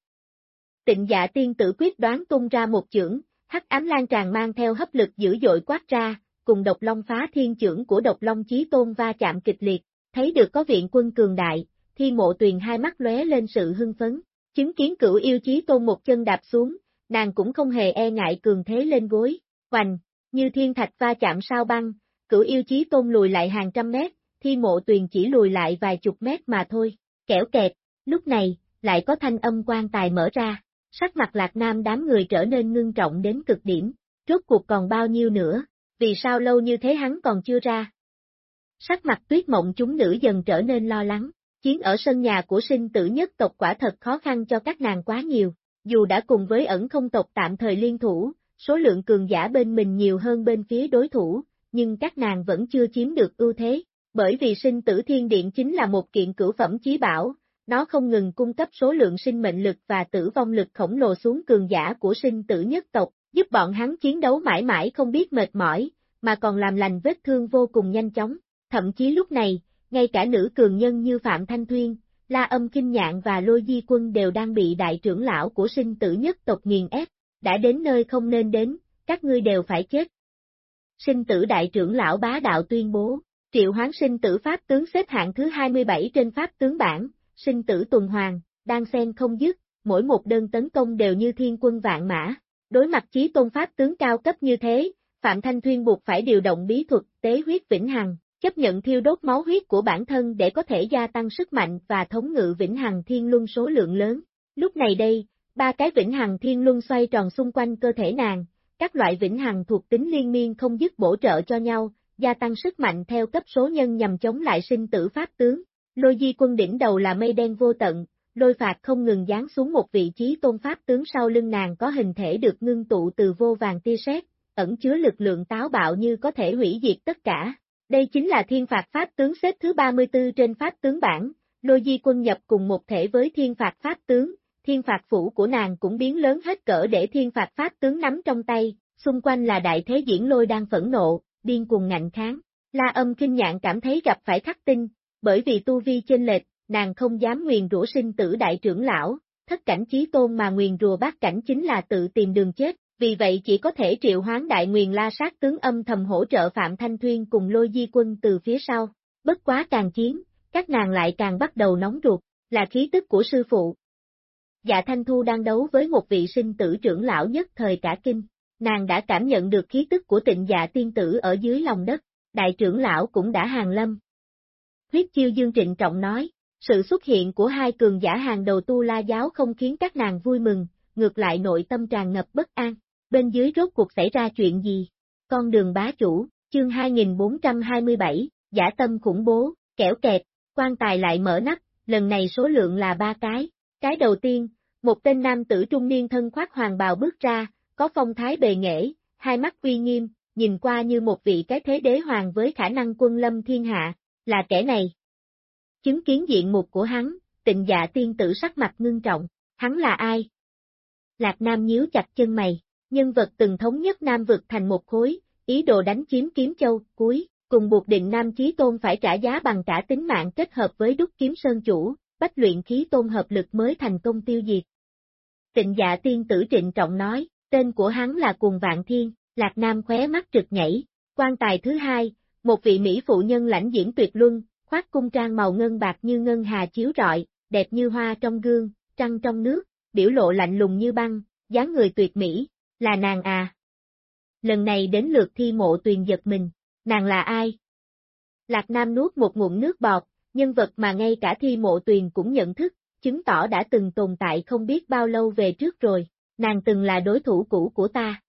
Tịnh dạ tiên tử quyết đoán tung ra một chưởng, hắc ám lan tràn mang theo hấp lực dữ dội quát ra, cùng độc long phá thiên chưởng của độc long chí tôn va chạm kịch liệt, thấy được có viện quân cường đại, thi mộ tuyền hai mắt lóe lên sự hưng phấn, chứng kiến cửu yêu chí tôn một chân đạp xuống, nàng cũng không hề e ngại cường thế lên gối, hoành, như thiên thạch va chạm sao băng, cửu yêu chí tôn lùi lại hàng trăm mét, thi mộ tuyền chỉ lùi lại vài chục mét mà thôi, kẻo kẹt, lúc này, lại có thanh âm quan tài mở ra, sắc mặt lạc nam đám người trở nên ngưng trọng đến cực điểm, rốt cuộc còn bao nhiêu nữa, vì sao lâu như thế hắn còn chưa ra. Sắc mặt tuyết mộng chúng nữ dần trở nên lo lắng, chiến ở sân nhà của sinh tử nhất tộc quả thật khó khăn cho các nàng quá nhiều, dù đã cùng với ẩn không tộc tạm thời liên thủ, số lượng cường giả bên mình nhiều hơn bên phía đối thủ, nhưng các nàng vẫn chưa chiếm được ưu thế, bởi vì sinh tử thiên điện chính là một kiện cửu phẩm chí bảo, nó không ngừng cung cấp số lượng sinh mệnh lực và tử vong lực khổng lồ xuống cường giả của sinh tử nhất tộc, giúp bọn hắn chiến đấu mãi mãi không biết mệt mỏi, mà còn làm lành vết thương vô cùng nhanh chóng. Thậm chí lúc này, ngay cả nữ cường nhân như Phạm Thanh Thuyên, La Âm Kinh Nhạn và Lôi Di Quân đều đang bị đại trưởng lão của sinh tử nhất tộc nghiền ép, đã đến nơi không nên đến, các ngươi đều phải chết. Sinh tử đại trưởng lão bá đạo tuyên bố, Triệu hoán sinh tử pháp tướng xếp hạng thứ 27 trên pháp tướng bảng, sinh tử tuần hoàn, đang xen không dứt, mỗi một đơn tấn công đều như thiên quân vạn mã. Đối mặt chí tôn pháp tướng cao cấp như thế, Phạm Thanh Thuyên buộc phải điều động bí thuật tế huyết vĩnh hằng, chấp nhận thiêu đốt máu huyết của bản thân để có thể gia tăng sức mạnh và thống ngự vĩnh hằng thiên luân số lượng lớn. Lúc này đây, ba cái vĩnh hằng thiên luân xoay tròn xung quanh cơ thể nàng, các loại vĩnh hằng thuộc tính liên miên không dứt bổ trợ cho nhau, gia tăng sức mạnh theo cấp số nhân nhằm chống lại sinh tử pháp tướng. Lôi di quân đỉnh đầu là mây đen vô tận, lôi phạt không ngừng giáng xuống một vị trí tôn pháp tướng sau lưng nàng có hình thể được ngưng tụ từ vô vàng tia sét, ẩn chứa lực lượng táo bạo như có thể hủy diệt tất cả. Đây chính là thiên phạt pháp tướng xếp thứ 34 trên pháp tướng bảng, lôi di quân nhập cùng một thể với thiên phạt pháp tướng, thiên phạt phủ của nàng cũng biến lớn hết cỡ để thiên phạt pháp tướng nắm trong tay, xung quanh là đại thế diễn lôi đang phẫn nộ, điên cuồng ngạnh kháng. La âm kinh nhạn cảm thấy gặp phải khắc tinh, bởi vì tu vi chênh lệch, nàng không dám nguyền rủa sinh tử đại trưởng lão, thất cảnh chí tôn mà nguyền rùa bát cảnh chính là tự tìm đường chết, vì vậy chỉ có thể triệu hoán đại nguyền la sát tướng âm thầm hỗ trợ Phạm Thanh Thuyên cùng lôi di quân từ phía sau. Bất quá càng chiến, các nàng lại càng bắt đầu nóng ruột, là khí tức của sư phụ. Dạ Thanh Thu đang đấu với một vị sinh tử trưởng lão nhất thời cả kinh, nàng đã cảm nhận được khí tức của tịnh dạ tiên tử ở dưới lòng đất, đại trưởng lão cũng đã hàng lâm. Huyết chiêu dương trịnh trọng nói, sự xuất hiện của hai cường giả hàng đầu tu la giáo không khiến các nàng vui mừng, ngược lại nội tâm tràn ngập bất an. Bên dưới rốt cuộc xảy ra chuyện gì? Con đường bá chủ, chương 2427, giả tâm khủng bố, kẻo kẹt, quan tài lại mở nắp, lần này số lượng là ba cái. Cái đầu tiên, một tên nam tử trung niên thân khoác hoàng bào bước ra, có phong thái bề nghệ, hai mắt uy nghiêm, nhìn qua như một vị cái thế đế hoàng với khả năng quân lâm thiên hạ, là kẻ này. Chứng kiến diện mục của hắn, tịnh dạ tiên tử sắc mặt ngưng trọng, hắn là ai? Lạc Nam nhíu chặt chân mày, nhân vật từng thống nhất Nam vực thành một khối, ý đồ đánh chiếm kiếm châu, cuối, cùng buộc định Nam Chí Tôn phải trả giá bằng cả tính mạng kết hợp với đúc kiếm sơn chủ, bách luyện khí tôn hợp lực mới thành công tiêu diệt. Tịnh dạ tiên tử trịnh trọng nói, tên của hắn là Cuồng Vạn Thiên, Lạc Nam khóe mắt trực nhảy, quan tài thứ hai, một vị Mỹ phụ nhân lãnh diễn tuyệt luân, khoác cung trang màu ngân bạc như ngân hà chiếu rọi, đẹp như hoa trong gương, trăng trong nước, biểu lộ lạnh lùng như băng, dáng người tuyệt mỹ, là nàng à. Lần này đến lượt thi mộ tuyền giật mình, nàng là ai? Lạc Nam nuốt một ngụm nước bọt, nhân vật mà ngay cả thi mộ tuyền cũng nhận thức, chứng tỏ đã từng tồn tại không biết bao lâu về trước rồi, nàng từng là đối thủ cũ của ta.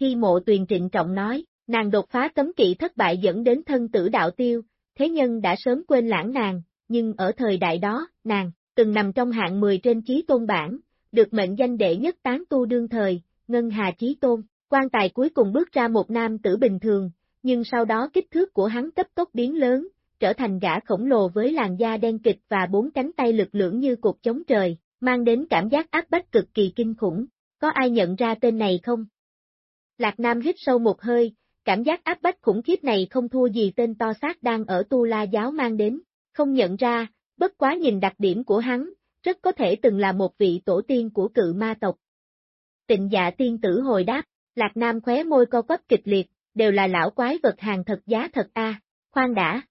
Thi mộ tuyền trịnh trọng nói, nàng đột phá cấm kỵ thất bại dẫn đến thân tử đạo tiêu, thế nhân đã sớm quên lãng nàng, nhưng ở thời đại đó, nàng, từng nằm trong hạng 10 trên trí tôn bản, được mệnh danh đệ nhất tán tu đương thời, Ngân Hà trí Tôn, quan tài cuối cùng bước ra một nam tử bình thường, nhưng sau đó kích thước của hắn cấp tốc biến lớn, trở thành gã khổng lồ với làn da đen kịch và bốn cánh tay lực lưỡng như cột chống trời, mang đến cảm giác áp bách cực kỳ kinh khủng. Có ai nhận ra tên này không? Lạc Nam hít sâu một hơi, cảm giác áp bách khủng khiếp này không thua gì tên to xác đang ở Tu La giáo mang đến, không nhận ra, bất quá nhìn đặc điểm của hắn, rất có thể từng là một vị tổ tiên của cự ma tộc. Tịnh dạ tiên tử hồi đáp, Lạc Nam khóe môi co quắp kịch liệt, đều là lão quái vật hàng thật giá thật a. khoan đã.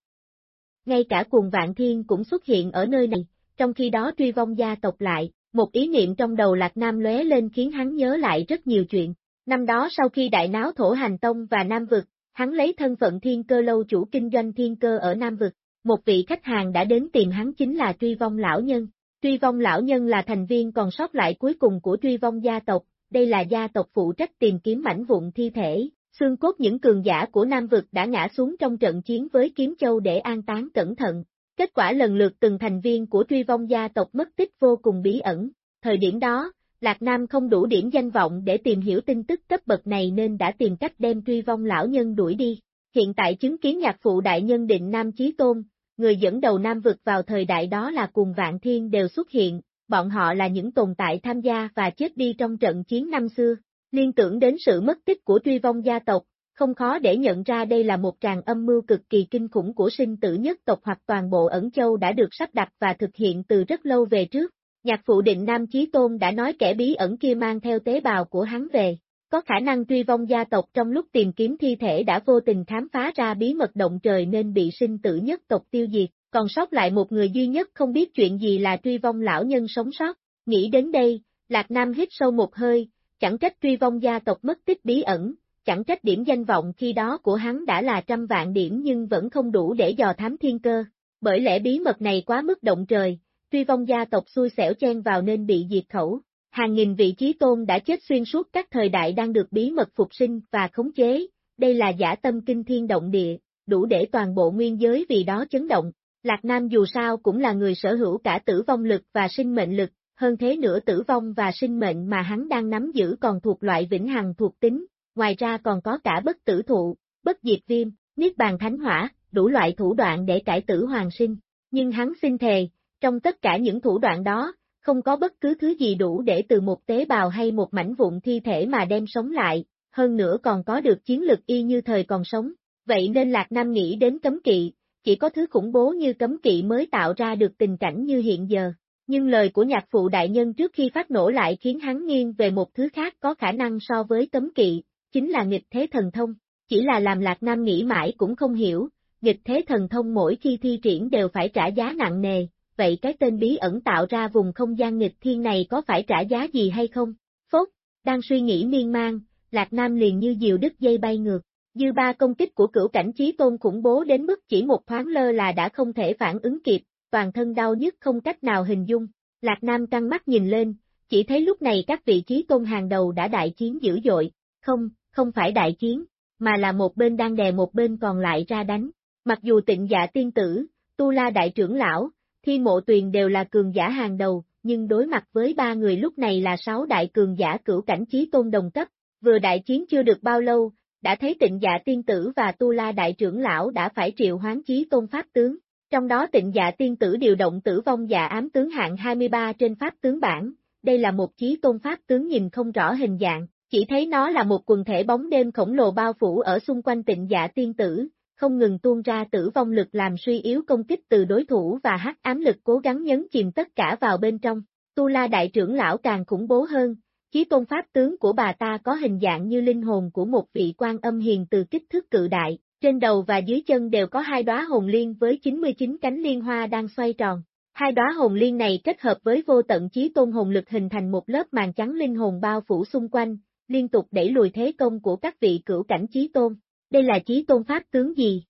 Ngay cả cuồng vạn thiên cũng xuất hiện ở nơi này, trong khi đó truy vong gia tộc lại, một ý niệm trong đầu Lạc Nam lóe lên khiến hắn nhớ lại rất nhiều chuyện. Năm đó sau khi đại náo thổ hành tông và Nam Vực, hắn lấy thân phận thiên cơ lâu chủ kinh doanh thiên cơ ở Nam Vực, một vị khách hàng đã đến tìm hắn chính là truy vong lão nhân. Truy vong lão nhân là thành viên còn sót lại cuối cùng của truy vong gia tộc, đây là gia tộc phụ trách tìm kiếm mảnh vụn thi thể, xương cốt những cường giả của Nam Vực đã ngã xuống trong trận chiến với Kiếm Châu để an táng cẩn thận. Kết quả lần lượt từng thành viên của truy vong gia tộc mất tích vô cùng bí ẩn. Thời điểm đó, Lạc Nam không đủ điểm danh vọng để tìm hiểu tin tức cấp bậc này nên đã tìm cách đem truy vong lão nhân đuổi đi. Hiện tại chứng kiến nhạc phụ đại nhân định Nam Chí Tôn, người dẫn đầu Nam vực vào thời đại đó là cùng vạn thiên đều xuất hiện, bọn họ là những tồn tại tham gia và chết đi trong trận chiến năm xưa. Liên tưởng đến sự mất tích của truy vong gia tộc, không khó để nhận ra đây là một tràng âm mưu cực kỳ kinh khủng của sinh tử nhất tộc hoặc toàn bộ ẩn châu đã được sắp đặt và thực hiện từ rất lâu về trước. Nhạc phụ định Nam Chí Tôn đã nói kẻ bí ẩn kia mang theo tế bào của hắn về, có khả năng truy vong gia tộc trong lúc tìm kiếm thi thể đã vô tình khám phá ra bí mật động trời nên bị sinh tử nhất tộc tiêu diệt, còn sót lại một người duy nhất không biết chuyện gì là truy vong lão nhân sống sót. Nghĩ đến đây, Lạc Nam hít sâu một hơi, chẳng trách truy vong gia tộc mất tích bí ẩn, chẳng trách điểm danh vọng khi đó của hắn đã là trăm vạn điểm nhưng vẫn không đủ để dò thám thiên cơ, bởi lẽ bí mật này quá mức động trời, truy vong gia tộc xui xẻo chen vào nên bị diệt khẩu. Hàng nghìn vị trí tôn đã chết xuyên suốt các thời đại đang được bí mật phục sinh và khống chế, đây là giả tâm kinh thiên động địa, đủ để toàn bộ nguyên giới vì đó chấn động. Lạc Nam dù sao cũng là người sở hữu cả tử vong lực và sinh mệnh lực, hơn thế nữa tử vong và sinh mệnh mà hắn đang nắm giữ còn thuộc loại vĩnh hằng thuộc tính, ngoài ra còn có cả bất tử thụ, bất diệt viêm, niết bàn thánh hỏa, đủ loại thủ đoạn để cải tử hoàng sinh. Nhưng hắn xin thề, trong tất cả những thủ đoạn đó, không có bất cứ thứ gì đủ để từ một tế bào hay một mảnh vụn thi thể mà đem sống lại, hơn nữa còn có được chiến lực y như thời còn sống. Vậy nên Lạc Nam nghĩ đến cấm kỵ, chỉ có thứ khủng bố như cấm kỵ mới tạo ra được tình cảnh như hiện giờ. Nhưng lời của nhạc phụ đại nhân trước khi phát nổ lại khiến hắn nghiêng về một thứ khác có khả năng so với cấm kỵ, chính là nghịch thế thần thông. Chỉ là làm Lạc Nam nghĩ mãi cũng không hiểu, nghịch thế thần thông mỗi khi thi triển đều phải trả giá nặng nề, vậy cái tên bí ẩn tạo ra vùng không gian nghịch thiên này có phải trả giá gì hay không? Phốt, đang suy nghĩ miên man, Lạc Nam liền như diều đứt dây bay ngược. Dư ba công kích của cửu cảnh trí tôn khủng bố đến mức chỉ một thoáng lơ là đã không thể phản ứng kịp, toàn thân đau nhức không cách nào hình dung. Lạc Nam căng mắt nhìn lên, chỉ thấy lúc này các vị trí tôn hàng đầu đã đại chiến dữ dội, không, không phải đại chiến, mà là một bên đang đè một bên còn lại ra đánh. Mặc dù tịnh dạ tiên tử, tu la đại trưởng lão, thi mộ tuyền đều là cường giả hàng đầu, nhưng đối mặt với ba người lúc này là sáu đại cường giả cửu cảnh trí tôn đồng cấp, vừa đại chiến chưa được bao lâu, đã thấy tịnh dạ tiên tử và tu la đại trưởng lão đã phải triệu hoán chí tôn pháp tướng. Trong đó tịnh dạ tiên tử điều động tử vong dạ ám tướng hạng 23 trên pháp tướng bản, đây là một chí tôn pháp tướng nhìn không rõ hình dạng, chỉ thấy nó là một quần thể bóng đêm khổng lồ bao phủ ở xung quanh tịnh dạ tiên tử, không ngừng tuôn ra tử vong lực làm suy yếu công kích từ đối thủ và hắc ám lực cố gắng nhấn chìm tất cả vào bên trong. Tu La đại trưởng lão càng khủng bố hơn, chí tôn pháp tướng của bà ta có hình dạng như linh hồn của một vị quan âm hiền từ kích thước cự đại, trên đầu và dưới chân đều có hai đóa hồn liên với 99 cánh liên hoa đang xoay tròn. Hai đóa hồn liên này kết hợp với vô tận chí tôn hồn lực hình thành một lớp màn trắng linh hồn bao phủ xung quanh, liên tục đẩy lùi thế công của các vị cửu cảnh chí tôn đây là chí tôn pháp tướng gì?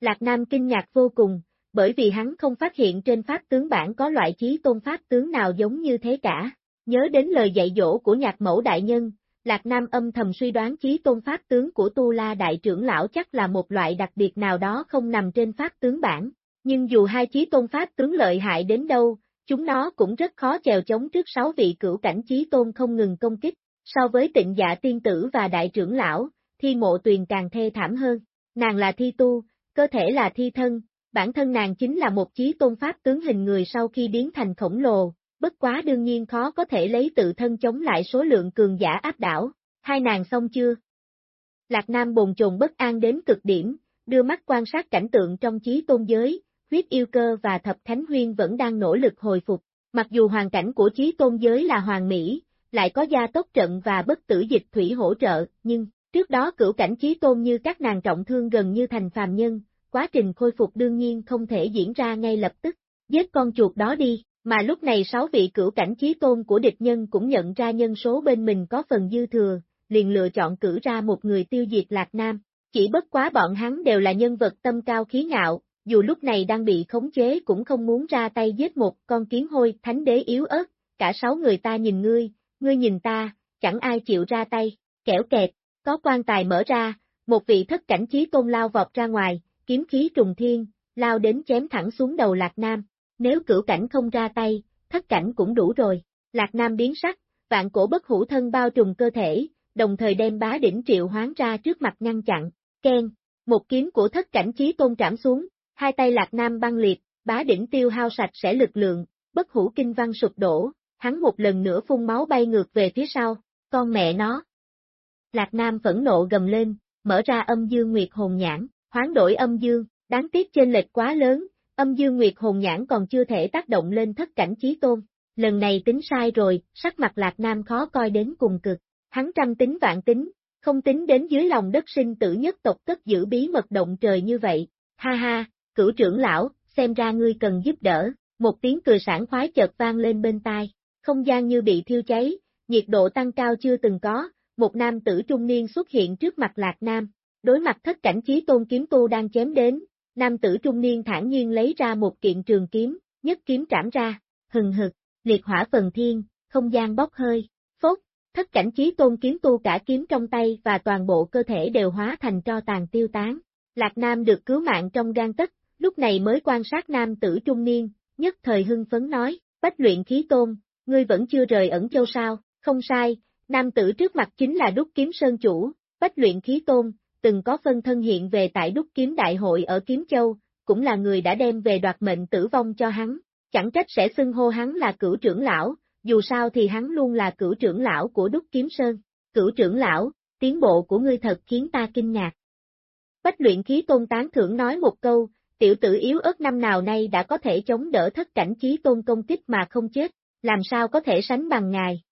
Lạc Nam kinh ngạc vô cùng, bởi vì hắn không phát hiện trên pháp tướng bản có loại chí tôn pháp tướng nào giống như thế cả. Nhớ đến lời dạy dỗ của nhạc mẫu đại nhân, Lạc Nam âm thầm suy đoán chí tôn pháp tướng của Tu La đại trưởng lão chắc là một loại đặc biệt nào đó không nằm trên pháp tướng bản. Nhưng dù hai chí tôn pháp tướng lợi hại đến đâu, chúng nó cũng rất khó chèo chống trước sáu vị cửu cảnh chí tôn không ngừng công kích. So với tịnh dạ tiên tử và đại trưởng lão, thi mộ tuyền càng thê thảm hơn. Nàng là thi tu, cơ thể là thi thân, bản thân nàng chính là một chí tôn pháp tướng hình người sau khi biến thành khổng lồ, bất quá đương nhiên khó có thể lấy tự thân chống lại số lượng cường giả áp đảo. Hai nàng xong chưa? Lạc Nam bồn chồn bất an đến cực điểm, đưa mắt quan sát cảnh tượng trong trí tôn giới, huyết yêu cơ và thập thánh huyên vẫn đang nỗ lực hồi phục. Mặc dù hoàn cảnh của trí tôn giới là hoàng mỹ, lại có gia tốc trận và bất tử dịch thủy hỗ trợ, nhưng, Trước đó cửu cảnh trí tôn như các nàng trọng thương gần như thành phàm nhân, quá trình khôi phục đương nhiên không thể diễn ra ngay lập tức, giết con chuột đó đi, mà lúc này sáu vị cửu cảnh chí tôn của địch nhân cũng nhận ra nhân số bên mình có phần dư thừa, liền lựa chọn cử ra một người tiêu diệt Lạc Nam, chỉ bất quá bọn hắn đều là nhân vật tâm cao khí ngạo, dù lúc này đang bị khống chế cũng không muốn ra tay giết một con kiến hôi thánh đế yếu ớt, cả sáu người ta nhìn ngươi, ngươi nhìn ta, chẳng ai chịu ra tay, kẻo kẹt, có quan tài mở ra, một vị thất cảnh chí tôn lao vọt ra ngoài, kiếm khí trùng thiên, lao đến chém thẳng xuống đầu Lạc Nam. Nếu cửu cảnh không ra tay, thất cảnh cũng đủ rồi. Lạc Nam biến sắc, vạn cổ bất hủ thân bao trùm cơ thể, đồng thời đem bá đỉnh triệu hoán ra trước mặt ngăn chặn. Ken, một kiếm của thất cảnh chí tôn trảm xuống, hai tay Lạc Nam băng liệt, bá đỉnh tiêu hao sạch sẽ lực lượng, bất hủ kinh văn sụp đổ, hắn một lần nữa phun máu bay ngược về phía sau, con mẹ nó, Lạc Nam phẫn nộ gầm lên, mở ra âm dương nguyệt hồn nhãn, hoán đổi âm dương, đáng tiếc trên lệch quá lớn, âm dương nguyệt hồn nhãn còn chưa thể tác động lên thất cảnh trí tôn. Lần này tính sai rồi, sắc mặt Lạc Nam khó coi đến cùng cực. hắn trăm tính vạn tính, không tính đến dưới lòng đất sinh tử nhất tộc cất giữ bí mật động trời như vậy, ha ha, cửu trưởng lão, xem ra ngươi cần giúp đỡ, một tiếng cười sảng khoái chợt vang lên bên tai, không gian như bị thiêu cháy, nhiệt độ tăng cao chưa từng có, một nam tử trung niên xuất hiện trước mặt Lạc Nam, đối mặt thất cảnh chí tôn kiếm tu đang chém đến, nam tử trung niên thản nhiên lấy ra một kiện trường kiếm, nhất kiếm trảm ra, hừng hực, liệt hỏa phần thiên, không gian bốc hơi, phốt, thất cảnh chí tôn kiếm tu cả kiếm trong tay và toàn bộ cơ thể đều hóa thành tro tàn tiêu tán. Lạc Nam được cứu mạng trong gan tất, lúc này mới quan sát nam tử trung niên, nhất thời hưng phấn nói, bách luyện khí tôn, ngươi vẫn chưa rời ẩn châu sao, không sai, nam tử trước mặt chính là đúc kiếm sơn chủ, bách luyện khí tôn, từng có phân thân hiện về tại đúc kiếm đại hội ở Kiếm Châu, cũng là người đã đem về đoạt mệnh tử vong cho hắn, chẳng trách sẽ xưng hô hắn là cửu trưởng lão, dù sao thì hắn luôn là cửu trưởng lão của đúc kiếm sơn, cửu trưởng lão, tiến bộ của ngươi thật khiến ta kinh ngạc. Bách luyện khí tôn tán thưởng nói một câu, tiểu tử yếu ớt năm nào nay đã có thể chống đỡ thất cảnh chí tôn công kích mà không chết, làm sao có thể sánh bằng ngài.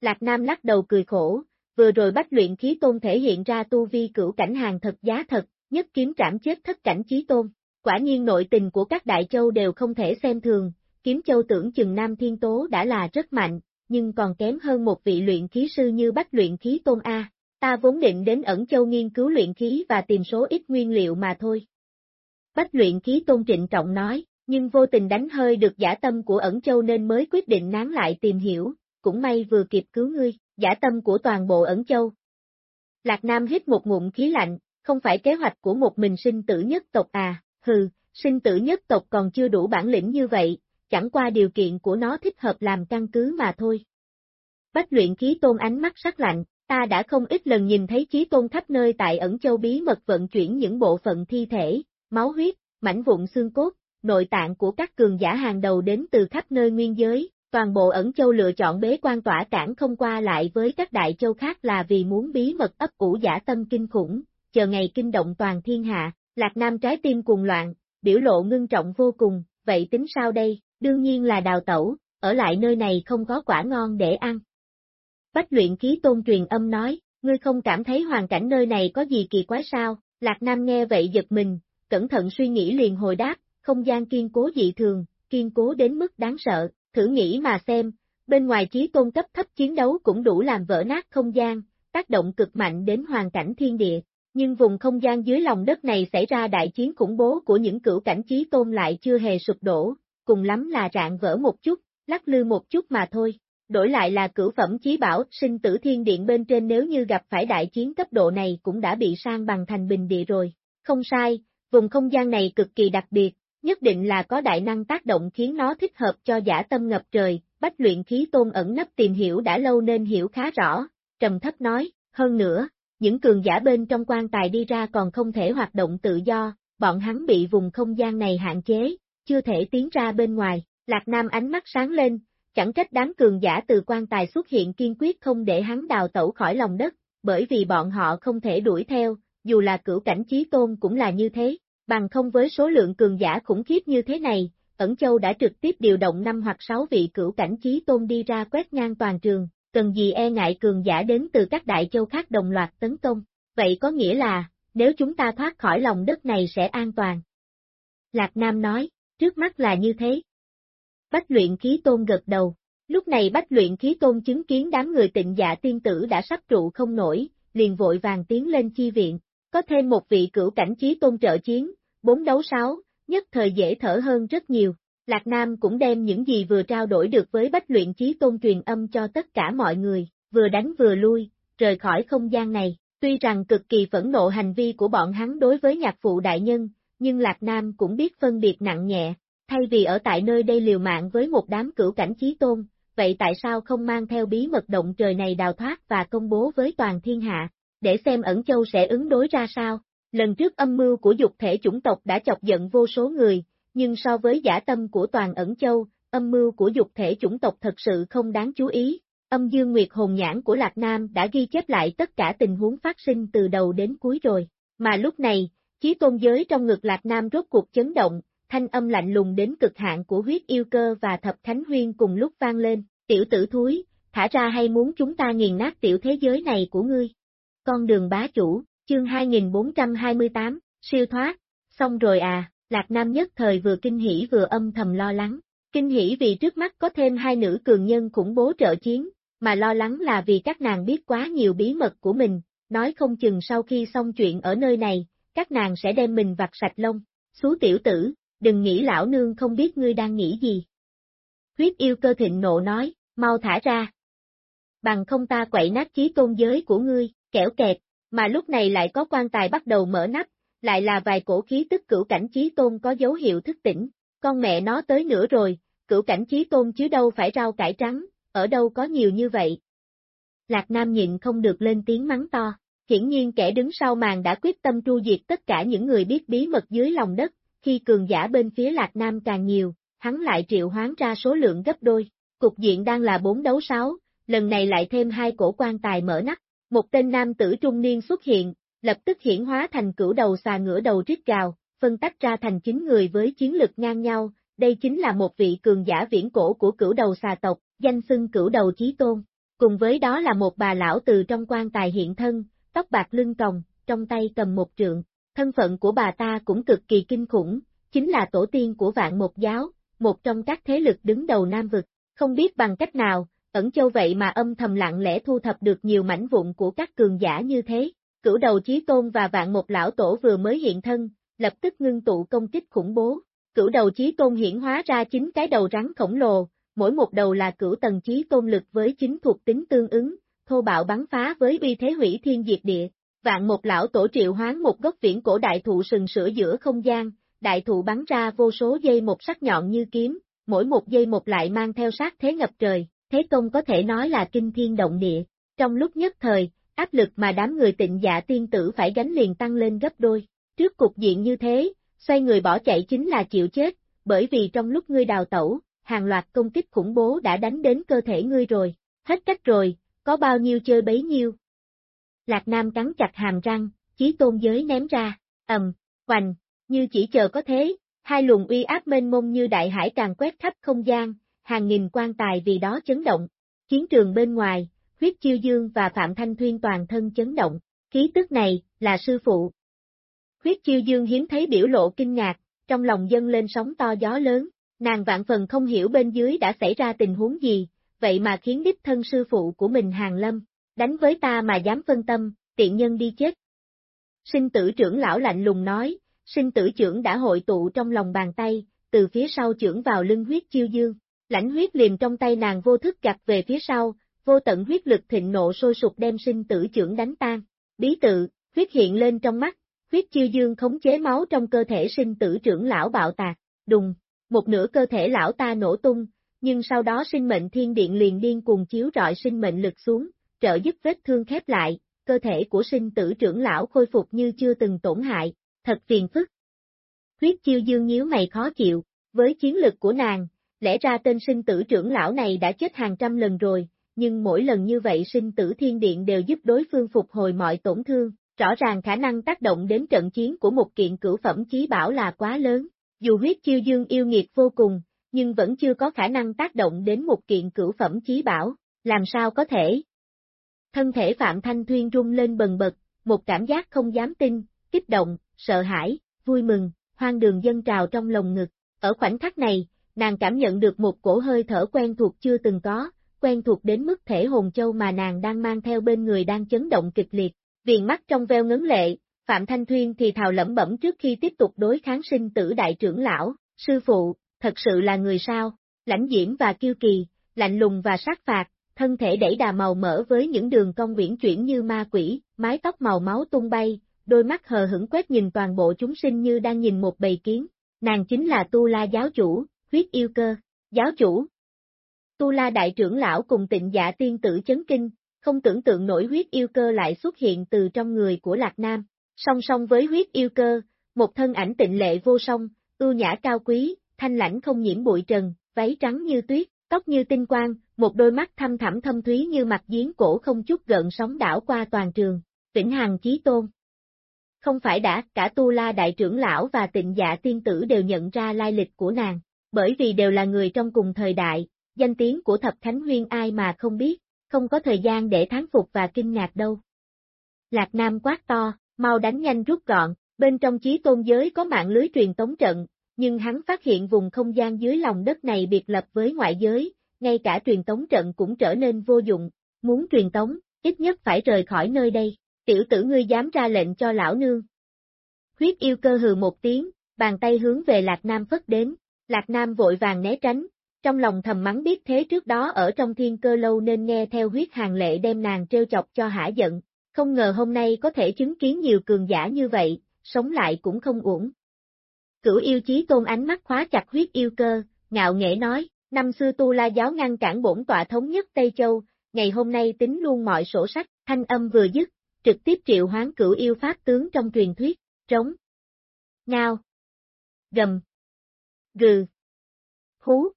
Lạc Nam lắc đầu cười khổ, vừa rồi bách luyện khí tôn thể hiện ra tu vi cửu cảnh hàng thật giá thật, nhất kiếm trảm chết thất cảnh chí tôn. Quả nhiên nội tình của các đại châu đều không thể xem thường, kiếm châu tưởng chừng Nam Thiên Tố đã là rất mạnh, nhưng còn kém hơn một vị luyện khí sư như bách luyện khí tôn A. Ta vốn định đến ẩn châu nghiên cứu luyện khí và tìm số ít nguyên liệu mà thôi. Bách luyện khí tôn trịnh trọng nói, nhưng vô tình đánh hơi được giả tâm của ẩn châu nên mới quyết định nán lại tìm hiểu, cũng may vừa kịp cứu ngươi, giả tâm của toàn bộ ẩn châu. Lạc Nam hít một ngụm khí lạnh, không phải kế hoạch của một mình sinh tử nhất tộc à, hừ, sinh tử nhất tộc còn chưa đủ bản lĩnh như vậy, chẳng qua điều kiện của nó thích hợp làm căn cứ mà thôi. Bách luyện khí tôn ánh mắt sắc lạnh, ta đã không ít lần nhìn thấy chí tôn khắp nơi tại ẩn châu bí mật vận chuyển những bộ phận thi thể, máu huyết, mảnh vụn xương cốt, nội tạng của các cường giả hàng đầu đến từ khắp nơi nguyên giới, toàn bộ ẩn châu lựa chọn bế quan tỏa cản không qua lại với các đại châu khác là vì muốn bí mật ấp ủ giả tâm kinh khủng, chờ ngày kinh động toàn thiên hạ, Lạc Nam trái tim cuồng loạn, biểu lộ ngưng trọng vô cùng, vậy tính sao đây, đương nhiên là đào tẩu, ở lại nơi này không có quả ngon để ăn. Bách luyện ký tôn truyền âm nói, ngươi không cảm thấy hoàn cảnh nơi này có gì kỳ quái sao, Lạc Nam nghe vậy giật mình, cẩn thận suy nghĩ liền hồi đáp, không gian kiên cố dị thường, kiên cố đến mức đáng sợ, thử nghĩ mà xem, bên ngoài trí tôn cấp thấp chiến đấu cũng đủ làm vỡ nát không gian, tác động cực mạnh đến hoàn cảnh thiên địa, nhưng vùng không gian dưới lòng đất này xảy ra đại chiến khủng bố của những cửu cảnh trí tôn lại chưa hề sụp đổ, cùng lắm là rạn vỡ một chút, lắc lư một chút mà thôi. Đổi lại là cửu phẩm chí bảo, sinh tử thiên điện bên trên nếu như gặp phải đại chiến cấp độ này cũng đã bị sang bằng thành bình địa rồi. Không sai, vùng không gian này cực kỳ đặc biệt, nhất định là có đại năng tác động khiến nó thích hợp cho giả tâm ngập trời, bách luyện khí tôn ẩn nấp tìm hiểu đã lâu nên hiểu khá rõ, trầm thấp nói, hơn nữa, những cường giả bên trong quan tài đi ra còn không thể hoạt động tự do, bọn hắn bị vùng không gian này hạn chế, chưa thể tiến ra bên ngoài, Lạc Nam ánh mắt sáng lên, chẳng trách đám cường giả từ quan tài xuất hiện kiên quyết không để hắn đào tẩu khỏi lòng đất, bởi vì bọn họ không thể đuổi theo, dù là cửu cảnh chí tôn cũng là như thế, bằng không với số lượng cường giả khủng khiếp như thế này, Ẩn Châu đã trực tiếp điều động 5 hoặc 6 vị cửu cảnh chí tôn đi ra quét ngang toàn trường, cần gì e ngại cường giả đến từ các đại châu khác đồng loạt tấn công, vậy có nghĩa là, nếu chúng ta thoát khỏi lòng đất này sẽ an toàn. Lạc Nam nói, trước mắt là như thế. Bách luyện khí tôn gật đầu, lúc này bách luyện khí tôn chứng kiến đám người tịnh dạ tiên tử đã sắp trụ không nổi, liền vội vàng tiến lên chi viện, có thêm một vị cửu cảnh chí tôn trợ chiến, bốn đấu sáu, nhất thời dễ thở hơn rất nhiều. Lạc Nam cũng đem những gì vừa trao đổi được với bách luyện chí tôn truyền âm cho tất cả mọi người, vừa đánh vừa lui, rời khỏi không gian này. Tuy rằng cực kỳ phẫn nộ hành vi của bọn hắn đối với nhạc phụ đại nhân, nhưng Lạc Nam cũng biết phân biệt nặng nhẹ, thay vì ở tại nơi đây liều mạng với một đám cửu cảnh chí tôn, vậy tại sao không mang theo bí mật động trời này đào thoát và công bố với toàn thiên hạ, để xem ẩn châu sẽ ứng đối ra sao. Lần trước âm mưu của dục thể chủng tộc đã chọc giận vô số người, nhưng so với giả tâm của toàn ẩn châu, âm mưu của dục thể chủng tộc thật sự không đáng chú ý. Âm dương nguyệt hồn nhãn của Lạc Nam đã ghi chép lại tất cả tình huống phát sinh từ đầu đến cuối rồi. Mà lúc này, chí tôn giới trong ngực Lạc Nam rốt cuộc chấn động, thanh âm lạnh lùng đến cực hạn của huyết yêu cơ và thập thánh huyên cùng lúc vang lên, tiểu tử thúi, thả ra hay muốn chúng ta nghiền nát tiểu thế giới này của ngươi. Con đường bá chủ, chương 2428, siêu thoát, xong rồi à, Lạc Nam nhất thời vừa kinh hỉ vừa âm thầm lo lắng. Kinh hỉ vì trước mắt có thêm hai nữ cường nhân khủng bố trợ chiến, mà lo lắng là vì các nàng biết quá nhiều bí mật của mình, nói không chừng sau khi xong chuyện ở nơi này, các nàng sẽ đem mình vặt sạch lông. Xú tiểu tử, đừng nghĩ lão nương không biết ngươi đang nghĩ gì. Huyết yêu cơ thịnh nộ nói, mau thả ra. Bằng không ta quậy nát chí tôn giới của ngươi, kẻo kẹt, mà lúc này lại có quan tài bắt đầu mở nắp, lại là vài cổ khí tức cửu cảnh chí tôn có dấu hiệu thức tỉnh, con mẹ nó tới nữa rồi, cửu cảnh chí tôn chứ đâu phải rau cải trắng, ở đâu có nhiều như vậy. Lạc Nam nhịn không được lên tiếng mắng to, hiển nhiên kẻ đứng sau màn đã quyết tâm tru diệt tất cả những người biết bí mật dưới lòng đất, khi cường giả bên phía Lạc Nam càng nhiều, hắn lại triệu hoán ra số lượng gấp đôi, cục diện đang là 4 đấu 6, lần này lại thêm hai cổ quan tài mở nắp, một tên nam tử trung niên xuất hiện, lập tức hiển hóa thành cửu đầu xà ngửa đầu rít gào, phân tách ra thành 9 người với chiến lực ngang nhau, đây chính là một vị cường giả viễn cổ của cửu đầu xà tộc, danh xưng cửu đầu chí tôn. Cùng với đó là một bà lão từ trong quan tài hiện thân, tóc bạc lưng còng, trong tay cầm một trượng. Thân phận của bà ta cũng cực kỳ kinh khủng, chính là tổ tiên của vạn một giáo, một trong các thế lực đứng đầu Nam Vực. Không biết bằng cách nào, ẩn châu vậy mà âm thầm lặng lẽ thu thập được nhiều mảnh vụn của các cường giả như thế. Cửu đầu chí tôn và vạn một lão tổ vừa mới hiện thân, lập tức ngưng tụ công kích khủng bố. Cửu đầu chí tôn hiển hóa ra chín cái đầu rắn khổng lồ, mỗi một đầu là cửu tầng chí tôn lực với chính thuộc tính tương ứng, thô bạo bắn phá với uy thế hủy thiên diệt địa. Vạn một lão tổ triệu hoán một gốc viễn cổ đại thụ sừng sữa giữa không gian, đại thụ bắn ra vô số dây một sắc nhọn như kiếm, mỗi một dây một lại mang theo sát thế ngập trời, thế công có thể nói là kinh thiên động địa. Trong lúc nhất thời, áp lực mà đám người tịnh dạ tiên tử phải gánh liền tăng lên gấp đôi. Trước cục diện như thế, xoay người bỏ chạy chính là chịu chết, bởi vì trong lúc ngươi đào tẩu, hàng loạt công kích khủng bố đã đánh đến cơ thể ngươi rồi, hết cách rồi, có bao nhiêu chơi bấy nhiêu. Lạc Nam cắn chặt hàm răng, chí tôn giới ném ra, ầm, hoành, như chỉ chờ có thế, hai luồng uy áp mênh mông như đại hải càng quét khắp không gian, hàng nghìn quan tài vì đó chấn động. Chiến trường bên ngoài, huyết chiêu dương và Phạm Thanh Thuyên toàn thân chấn động, khí tức này, là sư phụ. Huyết chiêu dương hiếm thấy biểu lộ kinh ngạc, trong lòng dân lên sóng to gió lớn, nàng vạn phần không hiểu bên dưới đã xảy ra tình huống gì, vậy mà khiến đích thân sư phụ của mình hàng lâm, đánh với ta mà dám phân tâm, tiện nhân đi chết. Sinh tử trưởng lão lạnh lùng nói, sinh tử trưởng đã hội tụ trong lòng bàn tay, từ phía sau trưởng vào lưng huyết chiêu dương, lãnh huyết liềm trong tay nàng vô thức gặt về phía sau, vô tận huyết lực thịnh nộ sôi sục đem sinh tử trưởng đánh tan, bí tự, huyết hiện lên trong mắt, huyết chiêu dương khống chế máu trong cơ thể sinh tử trưởng lão bạo tạc, đùng, một nửa cơ thể lão ta nổ tung, nhưng sau đó sinh mệnh thiên điện liền điên cuồng chiếu rọi sinh mệnh lực xuống, trợ giúp vết thương khép lại, cơ thể của sinh tử trưởng lão khôi phục như chưa từng tổn hại, thật phiền phức. Huyết chiêu dương nhíu mày khó chịu, với chiến lực của nàng, lẽ ra tên sinh tử trưởng lão này đã chết hàng trăm lần rồi, nhưng mỗi lần như vậy sinh tử thiên điện đều giúp đối phương phục hồi mọi tổn thương, rõ ràng khả năng tác động đến trận chiến của một kiện cửu phẩm chí bảo là quá lớn. Dù huyết chiêu dương yêu nghiệt vô cùng, nhưng vẫn chưa có khả năng tác động đến một kiện cửu phẩm chí bảo, làm sao có thể? Thân thể Phạm Thanh Thuyên rung lên bần bật, một cảm giác không dám tin, kích động, sợ hãi, vui mừng, hoang đường dân trào trong lồng ngực. Ở khoảnh khắc này, nàng cảm nhận được một cổ hơi thở quen thuộc chưa từng có, quen thuộc đến mức thể hồn châu mà nàng đang mang theo bên người đang chấn động kịch liệt. Viền mắt trong veo ngấn lệ, Phạm Thanh Thuyên thì thào lẩm bẩm trước khi tiếp tục đối kháng sinh tử đại trưởng lão, sư phụ, thật sự là người sao, lãnh diễm và kiêu kỳ, lạnh lùng và sát phạt, thân thể đẩy đà màu mỡ với những đường cong viễn chuyển như ma quỷ, mái tóc màu máu tung bay, đôi mắt hờ hững quét nhìn toàn bộ chúng sinh như đang nhìn một bầy kiến. Nàng chính là Tu La giáo chủ, huyết yêu cơ, giáo chủ. Tu La đại trưởng lão cùng tịnh dạ tiên tử chấn kinh, không tưởng tượng nổi huyết yêu cơ lại xuất hiện từ trong người của Lạc Nam. Song song với huyết yêu cơ, một thân ảnh tịnh lệ vô song, ưu nhã cao quý, thanh lãnh không nhiễm bụi trần, váy trắng như tuyết, tóc như tinh quang, một đôi mắt thâm thẳm thâm thúy như mặt giếng cổ không chút gợn sóng đảo qua toàn trường. Vĩnh Hằng Chí Tôn Không phải đã, cả Tu La Đại trưởng lão và tịnh dạ tiên tử đều nhận ra lai lịch của nàng, bởi vì đều là người trong cùng thời đại, danh tiếng của Thập Thánh Huyên ai mà không biết, không có thời gian để thán phục và kinh ngạc đâu. Lạc Nam quát to, mau đánh nhanh rút gọn, bên trong chí tôn giới có mạng lưới truyền tống trận, nhưng hắn phát hiện vùng không gian dưới lòng đất này biệt lập với ngoại giới, ngay cả truyền tống trận cũng trở nên vô dụng, muốn truyền tống, ít nhất phải rời khỏi nơi đây, tiểu tử ngươi dám ra lệnh cho lão nương. Huyết yêu cơ hừ một tiếng, bàn tay hướng về Lạc Nam phất đến, Lạc Nam vội vàng né tránh, trong lòng thầm mắng biết thế trước đó ở trong thiên cơ lâu nên nghe theo huyết hàng lệ đem nàng trêu chọc cho hả giận, không ngờ hôm nay có thể chứng kiến nhiều cường giả như vậy, sống lại cũng không uổng. Cửu yêu chí tôn ánh mắt khóa chặt huyết yêu cơ, ngạo nghễ nói, năm xưa tu la giáo ngăn cản bổn tọa thống nhất Tây Châu, ngày hôm nay tính luôn mọi sổ sách, thanh âm vừa dứt, trực tiếp triệu hoán cửu yêu pháp tướng trong truyền thuyết, trống, ngao, gầm, gừ, hú,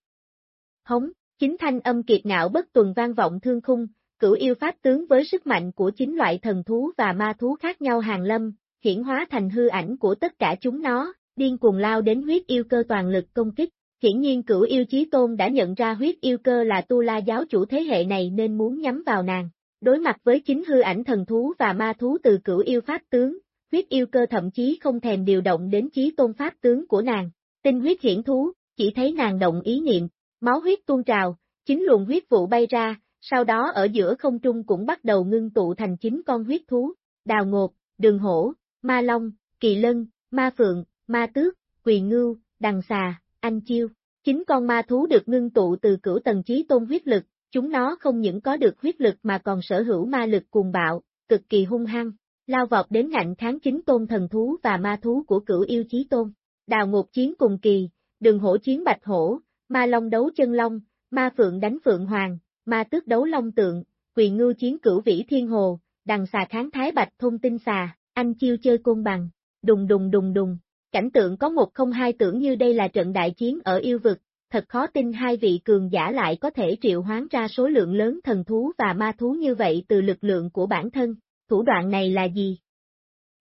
hống, chính thanh âm kiệt ngạo bất tuần vang vọng thương khung, cửu yêu pháp tướng với sức mạnh của chính loại thần thú và ma thú khác nhau hàng lâm, hiển hóa thành hư ảnh của tất cả chúng nó, điên cuồng lao đến huyết yêu cơ toàn lực công kích. Hiển nhiên cửu yêu chí tôn đã nhận ra huyết yêu cơ là tu la giáo chủ thế hệ này nên muốn nhắm vào nàng. Đối mặt với chính hư ảnh thần thú và ma thú từ cửu yêu pháp tướng, huyết yêu cơ thậm chí không thèm điều động đến chí tôn pháp tướng của nàng. Tinh huyết hiển thú, chỉ thấy nàng động ý niệm, máu huyết tuôn trào, chính luồng huyết vụ bay ra, sau đó ở giữa không trung cũng bắt đầu ngưng tụ thành chính con huyết thú, đào ngột, đường hổ, ma long, kỳ lân, ma phượng, ma tước, quỳ ngưu, đằng xà, anh chiêu. Chính con ma thú được ngưng tụ từ cửu tầng trí tôn huyết lực, chúng nó không những có được huyết lực mà còn sở hữu ma lực cuồng bạo, cực kỳ hung hăng, lao vọt đến ngạnh kháng chính tôn thần thú và ma thú của cửu yêu chí tôn. Đào ngột chiến cùng kỳ, đường hổ chiến bạch hổ, ma long đấu chân long, ma phượng đánh phượng hoàng, ma tước đấu long tượng, quỳ ngưu chiến cửu vĩ thiên hồ, đằng xà kháng thái bạch thôn tinh xà, anh chiêu chơi côn bằng, đùng đùng đùng đùng. Cảnh tượng có một không hai tưởng như đây là trận đại chiến ở yêu vực, thật khó tin hai vị cường giả lại có thể triệu hoán ra số lượng lớn thần thú và ma thú như vậy từ lực lượng của bản thân, thủ đoạn này là gì?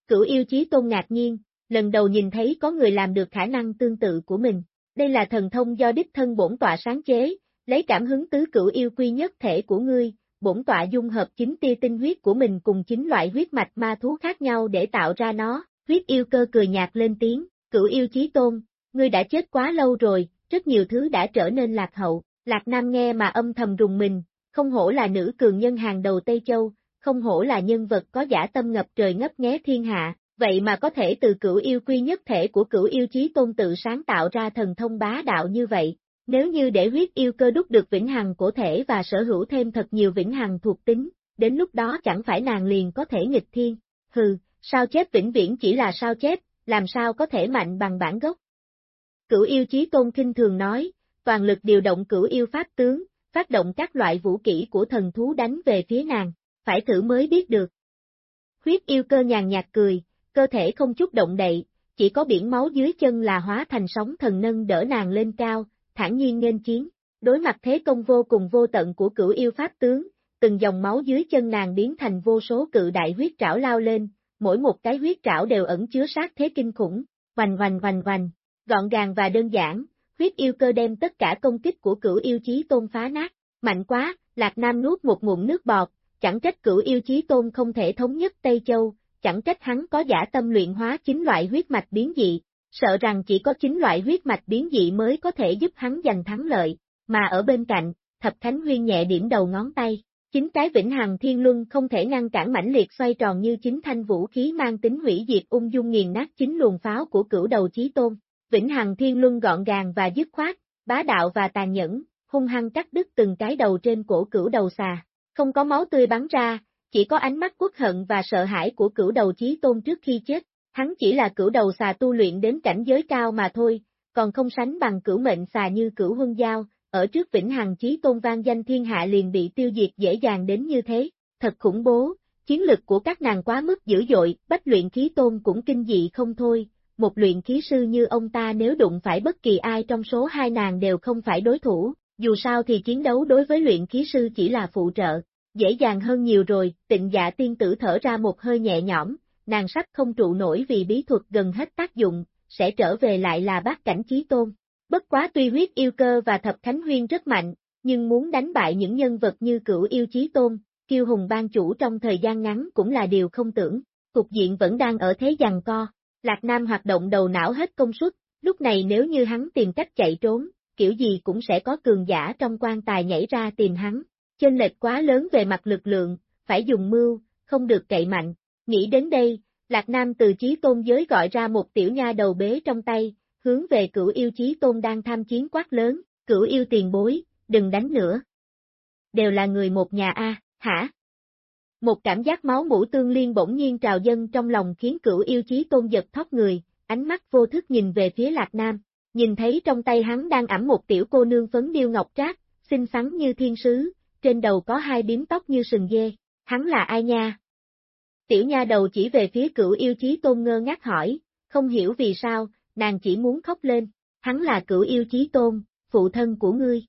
Cửu yêu chí tôn ngạc nhiên, lần đầu nhìn thấy có người làm được khả năng tương tự của mình. Đây là thần thông do đích thân bổn tọa sáng chế, lấy cảm hứng tứ cửu yêu quy nhất thể của ngươi, bổn tọa dung hợp chính tia tinh huyết của mình cùng chính loại huyết mạch ma thú khác nhau để tạo ra nó, huyết yêu cơ cười nhạt lên tiếng, cửu yêu chí tôn, ngươi đã chết quá lâu rồi, rất nhiều thứ đã trở nên lạc hậu, lạc nam nghe mà âm thầm rùng mình, không hổ là nữ cường nhân hàng đầu Tây Châu, không hổ là nhân vật có giả tâm ngập trời ngấp nghé thiên hạ, vậy mà có thể từ cửu yêu quy nhất thể của cửu yêu chí tôn tự sáng tạo ra thần thông bá đạo như vậy, nếu như để huyết yêu cơ đúc được vĩnh hằng cổ thể và sở hữu thêm thật nhiều vĩnh hằng thuộc tính, đến lúc đó chẳng phải nàng liền có thể nghịch thiên. Hừ, sao chép vĩnh viễn chỉ là sao chép, làm sao có thể mạnh bằng bản gốc. Cửu yêu chí tôn kinh thường nói, toàn lực điều động cửu yêu pháp tướng, phát động các loại vũ kỹ của thần thú đánh về phía nàng, phải thử mới biết được. Huyết yêu cơ nhàn nhạt cười, cơ thể không chút động đậy, chỉ có biển máu dưới chân là hóa thành sóng thần nâng đỡ nàng lên cao, thản nhiên nên chiến. Đối mặt thế công vô cùng vô tận của cửu yêu pháp tướng, từng dòng máu dưới chân nàng biến thành vô số cự đại huyết trảo lao lên, mỗi một cái huyết trảo đều ẩn chứa sát thế kinh khủng, hoành hoành hoành hoành, gọn gàng và đơn giản, huyết yêu cơ đem tất cả công kích của cửu yêu chí tôn phá nát, mạnh quá, Lạc Nam nuốt một ngụm nước bọt, chẳng trách cửu yêu chí tôn không thể thống nhất Tây Châu, chẳng trách hắn có giả tâm luyện hóa chính loại huyết mạch biến dị, sợ rằng chỉ có chính loại huyết mạch biến dị mới có thể giúp hắn giành thắng lợi, mà ở bên cạnh, Thập Thánh Huyên nhẹ điểm đầu ngón tay, chính cái vĩnh hằng thiên luân không thể ngăn cản mãnh liệt xoay tròn như chính thanh vũ khí mang tính hủy diệt ung dung nghiền nát chính luồng pháo của cửu đầu chí tôn. Vĩnh hằng thiên luân gọn gàng và dứt khoát, bá đạo và tàn nhẫn, hung hăng cắt đứt từng cái đầu trên cổ cửu đầu xà, không có máu tươi bắn ra, chỉ có ánh mắt quốc hận và sợ hãi của cửu đầu chí tôn trước khi chết, hắn chỉ là cửu đầu xà tu luyện đến cảnh giới cao mà thôi, còn không sánh bằng cửu mệnh xà như cửu huân giao, ở trước vĩnh hằng chí tôn vang danh thiên hạ liền bị tiêu diệt dễ dàng đến như thế, thật khủng bố, chiến lực của các nàng quá mức dữ dội, bách luyện khí tôn cũng kinh dị không thôi, một luyện khí sư như ông ta nếu đụng phải bất kỳ ai trong số hai nàng đều không phải đối thủ, dù sao thì chiến đấu đối với luyện khí sư chỉ là phụ trợ, dễ dàng hơn nhiều rồi, tịnh dạ tiên tử thở ra một hơi nhẹ nhõm, nàng sắp không trụ nổi vì bí thuật gần hết tác dụng, sẽ trở về lại là bát cảnh chí tôn. Bất quá tuy huyết yêu cơ và thập thánh huyên rất mạnh, nhưng muốn đánh bại những nhân vật như cửu yêu chí tôn, kiêu hùng ban chủ trong thời gian ngắn cũng là điều không tưởng, cục diện vẫn đang ở thế giằng co, Lạc Nam hoạt động đầu não hết công suất, lúc này nếu như hắn tìm cách chạy trốn, kiểu gì cũng sẽ có cường giả trong quan tài nhảy ra tìm hắn, chênh lệch quá lớn về mặt lực lượng, phải dùng mưu, không được cậy mạnh, nghĩ đến đây, Lạc Nam từ chí tôn giới gọi ra một tiểu nha đầu bế trong tay, hướng về cửu yêu chí tôn đang tham chiến quát lớn, cửu yêu tiền bối, đừng đánh nữa. Đều là người một nhà A, hả? Một cảm giác máu mũ tương liên bỗng nhiên trào dân trong lòng khiến cửu yêu chí tôn giật thót người, ánh mắt vô thức nhìn về phía Lạc Nam, nhìn thấy trong tay hắn đang ẩm một tiểu cô nương phấn điêu ngọc trác, xinh xắn như thiên sứ, trên đầu có hai biếm tóc như sừng dê, hắn là ai nha? Tiểu nha đầu chỉ về phía cửu yêu chí tôn ngơ ngác hỏi, không hiểu vì sao, nàng chỉ muốn khóc lên, hắn là cửu yêu chí tôn, phụ thân của ngươi.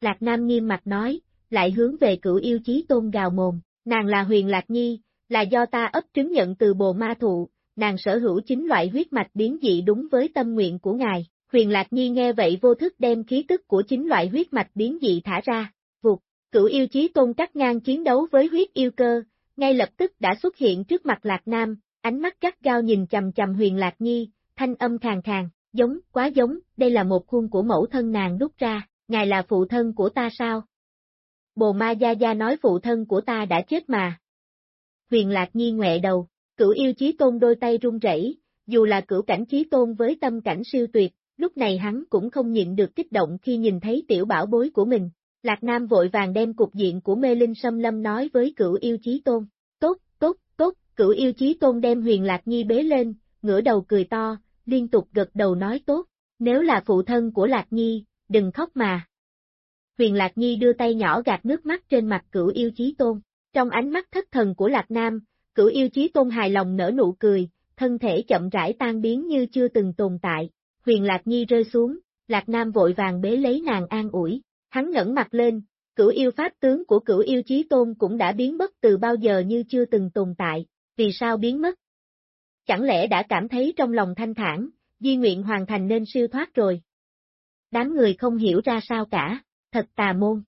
Lạc Nam nghiêm mặt nói, lại hướng về cửu yêu chí tôn gào mồm, nàng là huyền Lạc Nhi, là do ta ấp trứng nhận từ bồ ma thụ, nàng sở hữu chính loại huyết mạch biến dị đúng với tâm nguyện của ngài. Huyền Lạc Nhi nghe vậy vô thức đem khí tức của chính loại huyết mạch biến dị thả ra, cửu yêu chí tôn cắt ngang chiến đấu với huyết yêu cơ, ngay lập tức đã xuất hiện trước mặt Lạc Nam, ánh mắt cắt gao nhìn chầm chầm Huyền Lạc Nhi, thanh âm khàng khàng, giống, quá giống, đây là một khuôn của mẫu thân nàng đúc ra, ngài là phụ thân của ta sao? Bồ ma gia gia nói phụ thân của ta đã chết mà. Huyền Lạc Nhi ngoẹ đầu, cửu yêu chí tôn đôi tay run rẩy, dù là cửu cảnh chí tôn với tâm cảnh siêu tuyệt, lúc này hắn cũng không nhịn được kích động khi nhìn thấy tiểu bảo bối của mình. Lạc Nam vội vàng đem cục diện của mê linh xâm lâm nói với cửu yêu chí tôn. Tốt, tốt, tốt, cửu yêu chí tôn đem huyền Lạc Nhi bế lên, ngửa đầu cười to, liên tục gật đầu nói tốt, nếu là phụ thân của Lạc Nhi, đừng khóc mà. Huyền Lạc Nhi đưa tay nhỏ gạt nước mắt trên mặt cửu yêu chí tôn, trong ánh mắt thất thần của Lạc Nam, cửu yêu chí tôn hài lòng nở nụ cười, thân thể chậm rãi tan biến như chưa từng tồn tại, huyền Lạc Nhi rơi xuống, Lạc Nam vội vàng bế lấy nàng an ủi, hắn ngẩng mặt lên, cửu yêu pháp tướng của cửu yêu chí tôn cũng đã biến mất từ bao giờ như chưa từng tồn tại, vì sao biến mất? Chẳng lẽ đã cảm thấy trong lòng thanh thản, di nguyện hoàn thành nên siêu thoát rồi? Đám người không hiểu ra sao cả, thật tà môn.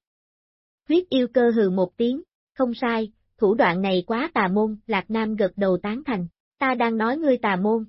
Huyết yêu cơ hừ một tiếng, không sai, thủ đoạn này quá tà môn, Lạc Nam gật đầu tán thành, ta đang nói ngươi tà môn.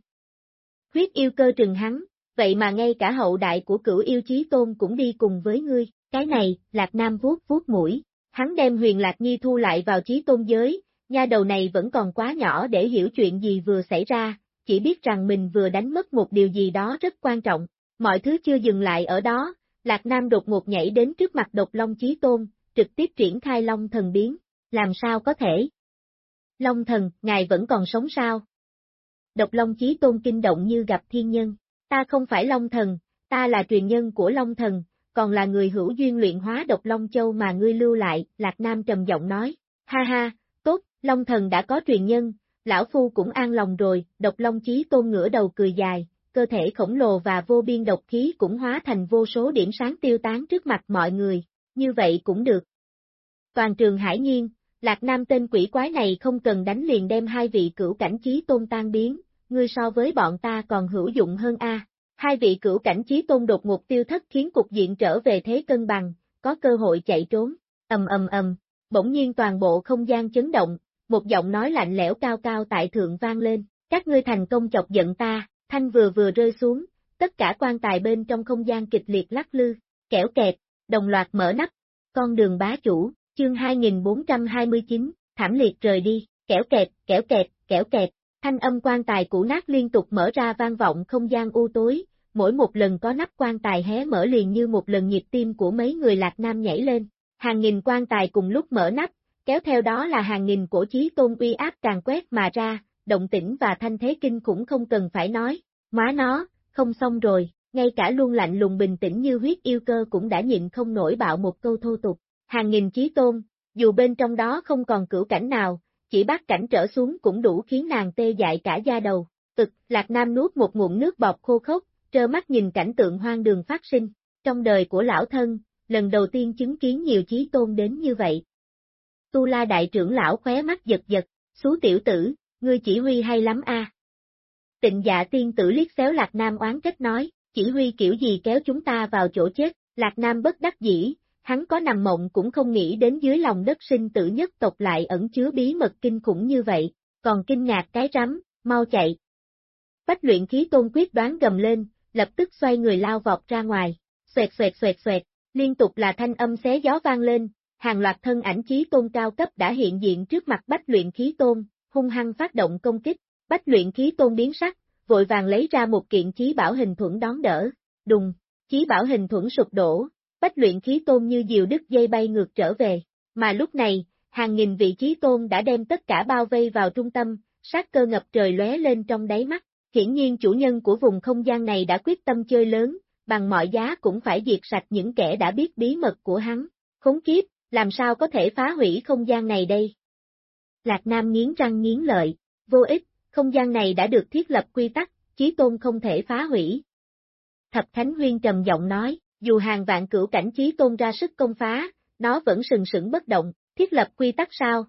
Huyết yêu cơ trừng hắn, vậy mà ngay cả hậu đại của cửu yêu chí tôn cũng đi cùng với ngươi, cái này, Lạc Nam vuốt vuốt mũi, hắn đem huyền Lạc Nhi thu lại vào trí tôn giới, nha đầu này vẫn còn quá nhỏ để hiểu chuyện gì vừa xảy ra, chỉ biết rằng mình vừa đánh mất một điều gì đó rất quan trọng, mọi thứ chưa dừng lại ở đó, Lạc Nam đột ngột nhảy đến trước mặt độc Long trí Tôn, trực tiếp triển khai Long Thần biến, làm sao có thể? Long Thần, ngài vẫn còn sống sao? Độc Long trí Tôn kinh động như gặp thiên nhân, ta không phải Long Thần, ta là truyền nhân của Long Thần, còn là người hữu duyên luyện hóa độc Long Châu mà ngươi lưu lại, Lạc Nam trầm giọng nói, ha ha, tốt, Long Thần đã có truyền nhân, lão phu cũng an lòng rồi, độc Long Chí Tôn ngửa đầu cười dài, cơ thể khổng lồ và vô biên độc khí cũng hóa thành vô số điểm sáng tiêu tán trước mặt mọi người, như vậy cũng được. Toàn trường hải nhiên, Lạc Nam tên quỷ quái này không cần đánh liền đem hai vị cửu cảnh chí tôn tan biến, ngươi so với bọn ta còn hữu dụng hơn a. Hai vị cửu cảnh chí tôn đột ngột tiêu thất khiến cục diện trở về thế cân bằng, có cơ hội chạy trốn, ầm ầm ầm, bỗng nhiên toàn bộ không gian chấn động, một giọng nói lạnh lẽo cao cao tại thượng vang lên, các ngươi thành công chọc giận ta, thanh vừa vừa rơi xuống, tất cả quan tài bên trong không gian kịch liệt lắc lư, kẻo kẹt, đồng loạt mở nắp, con đường bá chủ, chương 2429, thảm liệt rời đi, kẻo kẹt, kẻo kẹt, kẻo kẹt, thanh âm quan tài cũ nát liên tục mở ra vang vọng không gian u tối, mỗi một lần có nắp quan tài hé mở liền như một lần nhịp tim của mấy người lạc nam nhảy lên, hàng nghìn quan tài cùng lúc mở nắp, kéo theo đó là hàng nghìn cổ chí tôn uy áp càng quét mà ra, động tĩnh và thanh thế kinh cũng không cần phải nói, má nó, không xong rồi, ngay cả luôn lạnh lùng bình tĩnh như huyết yêu cơ cũng đã nhịn không nổi bạo một câu thô tục, hàng nghìn chí tôn, dù bên trong đó không còn cửu cảnh nào, chỉ bắt cảnh trở xuống cũng đủ khiến nàng tê dại cả da đầu, ực, Lạc Nam nuốt một ngụm nước bọt khô khốc, trơ mắt nhìn cảnh tượng hoang đường phát sinh, trong đời của lão thân, lần đầu tiên chứng kiến nhiều chí tôn đến như vậy. Tu La đại trưởng lão khóe mắt giật giật, xú tiểu tử, ngươi chỉ huy hay lắm a. Tịnh dạ tiên tử liếc xéo Lạc Nam oán trách nói, chỉ huy kiểu gì kéo chúng ta vào chỗ chết, Lạc Nam bất đắc dĩ, hắn có nằm mộng cũng không nghĩ đến dưới lòng đất sinh tử nhất tộc lại ẩn chứa bí mật kinh khủng như vậy, còn kinh ngạc cái rắm, mau chạy. Bách luyện khí tôn quyết đoán gầm lên, lập tức xoay người lao vọt ra ngoài, xoẹt xoẹt xoẹt xoẹt, liên tục là thanh âm xé gió vang lên, hàng loạt thân ảnh chí tôn cao cấp đã hiện diện trước mặt bách luyện khí tôn, hung hăng phát động công kích, bách luyện khí tôn biến sắc, vội vàng lấy ra một kiện chí bảo hình thuẫn đón đỡ, đùng, chí bảo hình thuẫn sụp đổ, bách luyện khí tôn như diều đứt dây bay ngược trở về, mà lúc này, hàng nghìn vị trí tôn đã đem tất cả bao vây vào trung tâm, sát cơ ngập trời lóe lên trong đáy mắt, hiển nhiên chủ nhân của vùng không gian này đã quyết tâm chơi lớn, bằng mọi giá cũng phải diệt sạch những kẻ đã biết bí mật của hắn, khốn kiếp, làm sao có thể phá hủy không gian này đây? Lạc Nam nghiến răng nghiến lợi, vô ích, không gian này đã được thiết lập quy tắc, chí tôn không thể phá hủy. Thập Thánh Huyên trầm giọng nói, dù hàng vạn cửu cảnh chí tôn ra sức công phá, nó vẫn sừng sững bất động, thiết lập quy tắc sao?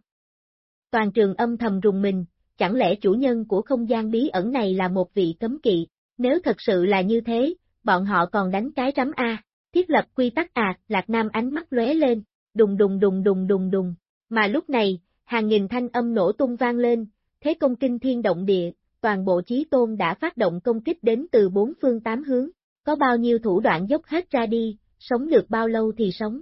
Toàn trường âm thầm rùng mình, chẳng lẽ chủ nhân của không gian bí ẩn này là một vị cấm kỵ, nếu thật sự là như thế, bọn họ còn đánh cái rắm A, thiết lập quy tắc à, Lạc Nam ánh mắt lóe lên, đùng đùng đùng đùng đùng đùng, mà lúc này, hàng nghìn thanh âm nổ tung vang lên, thế công kinh thiên động địa, toàn bộ chí tôn đã phát động công kích đến từ bốn phương tám hướng, có bao nhiêu thủ đoạn dốc hết ra đi, sống được bao lâu thì sống.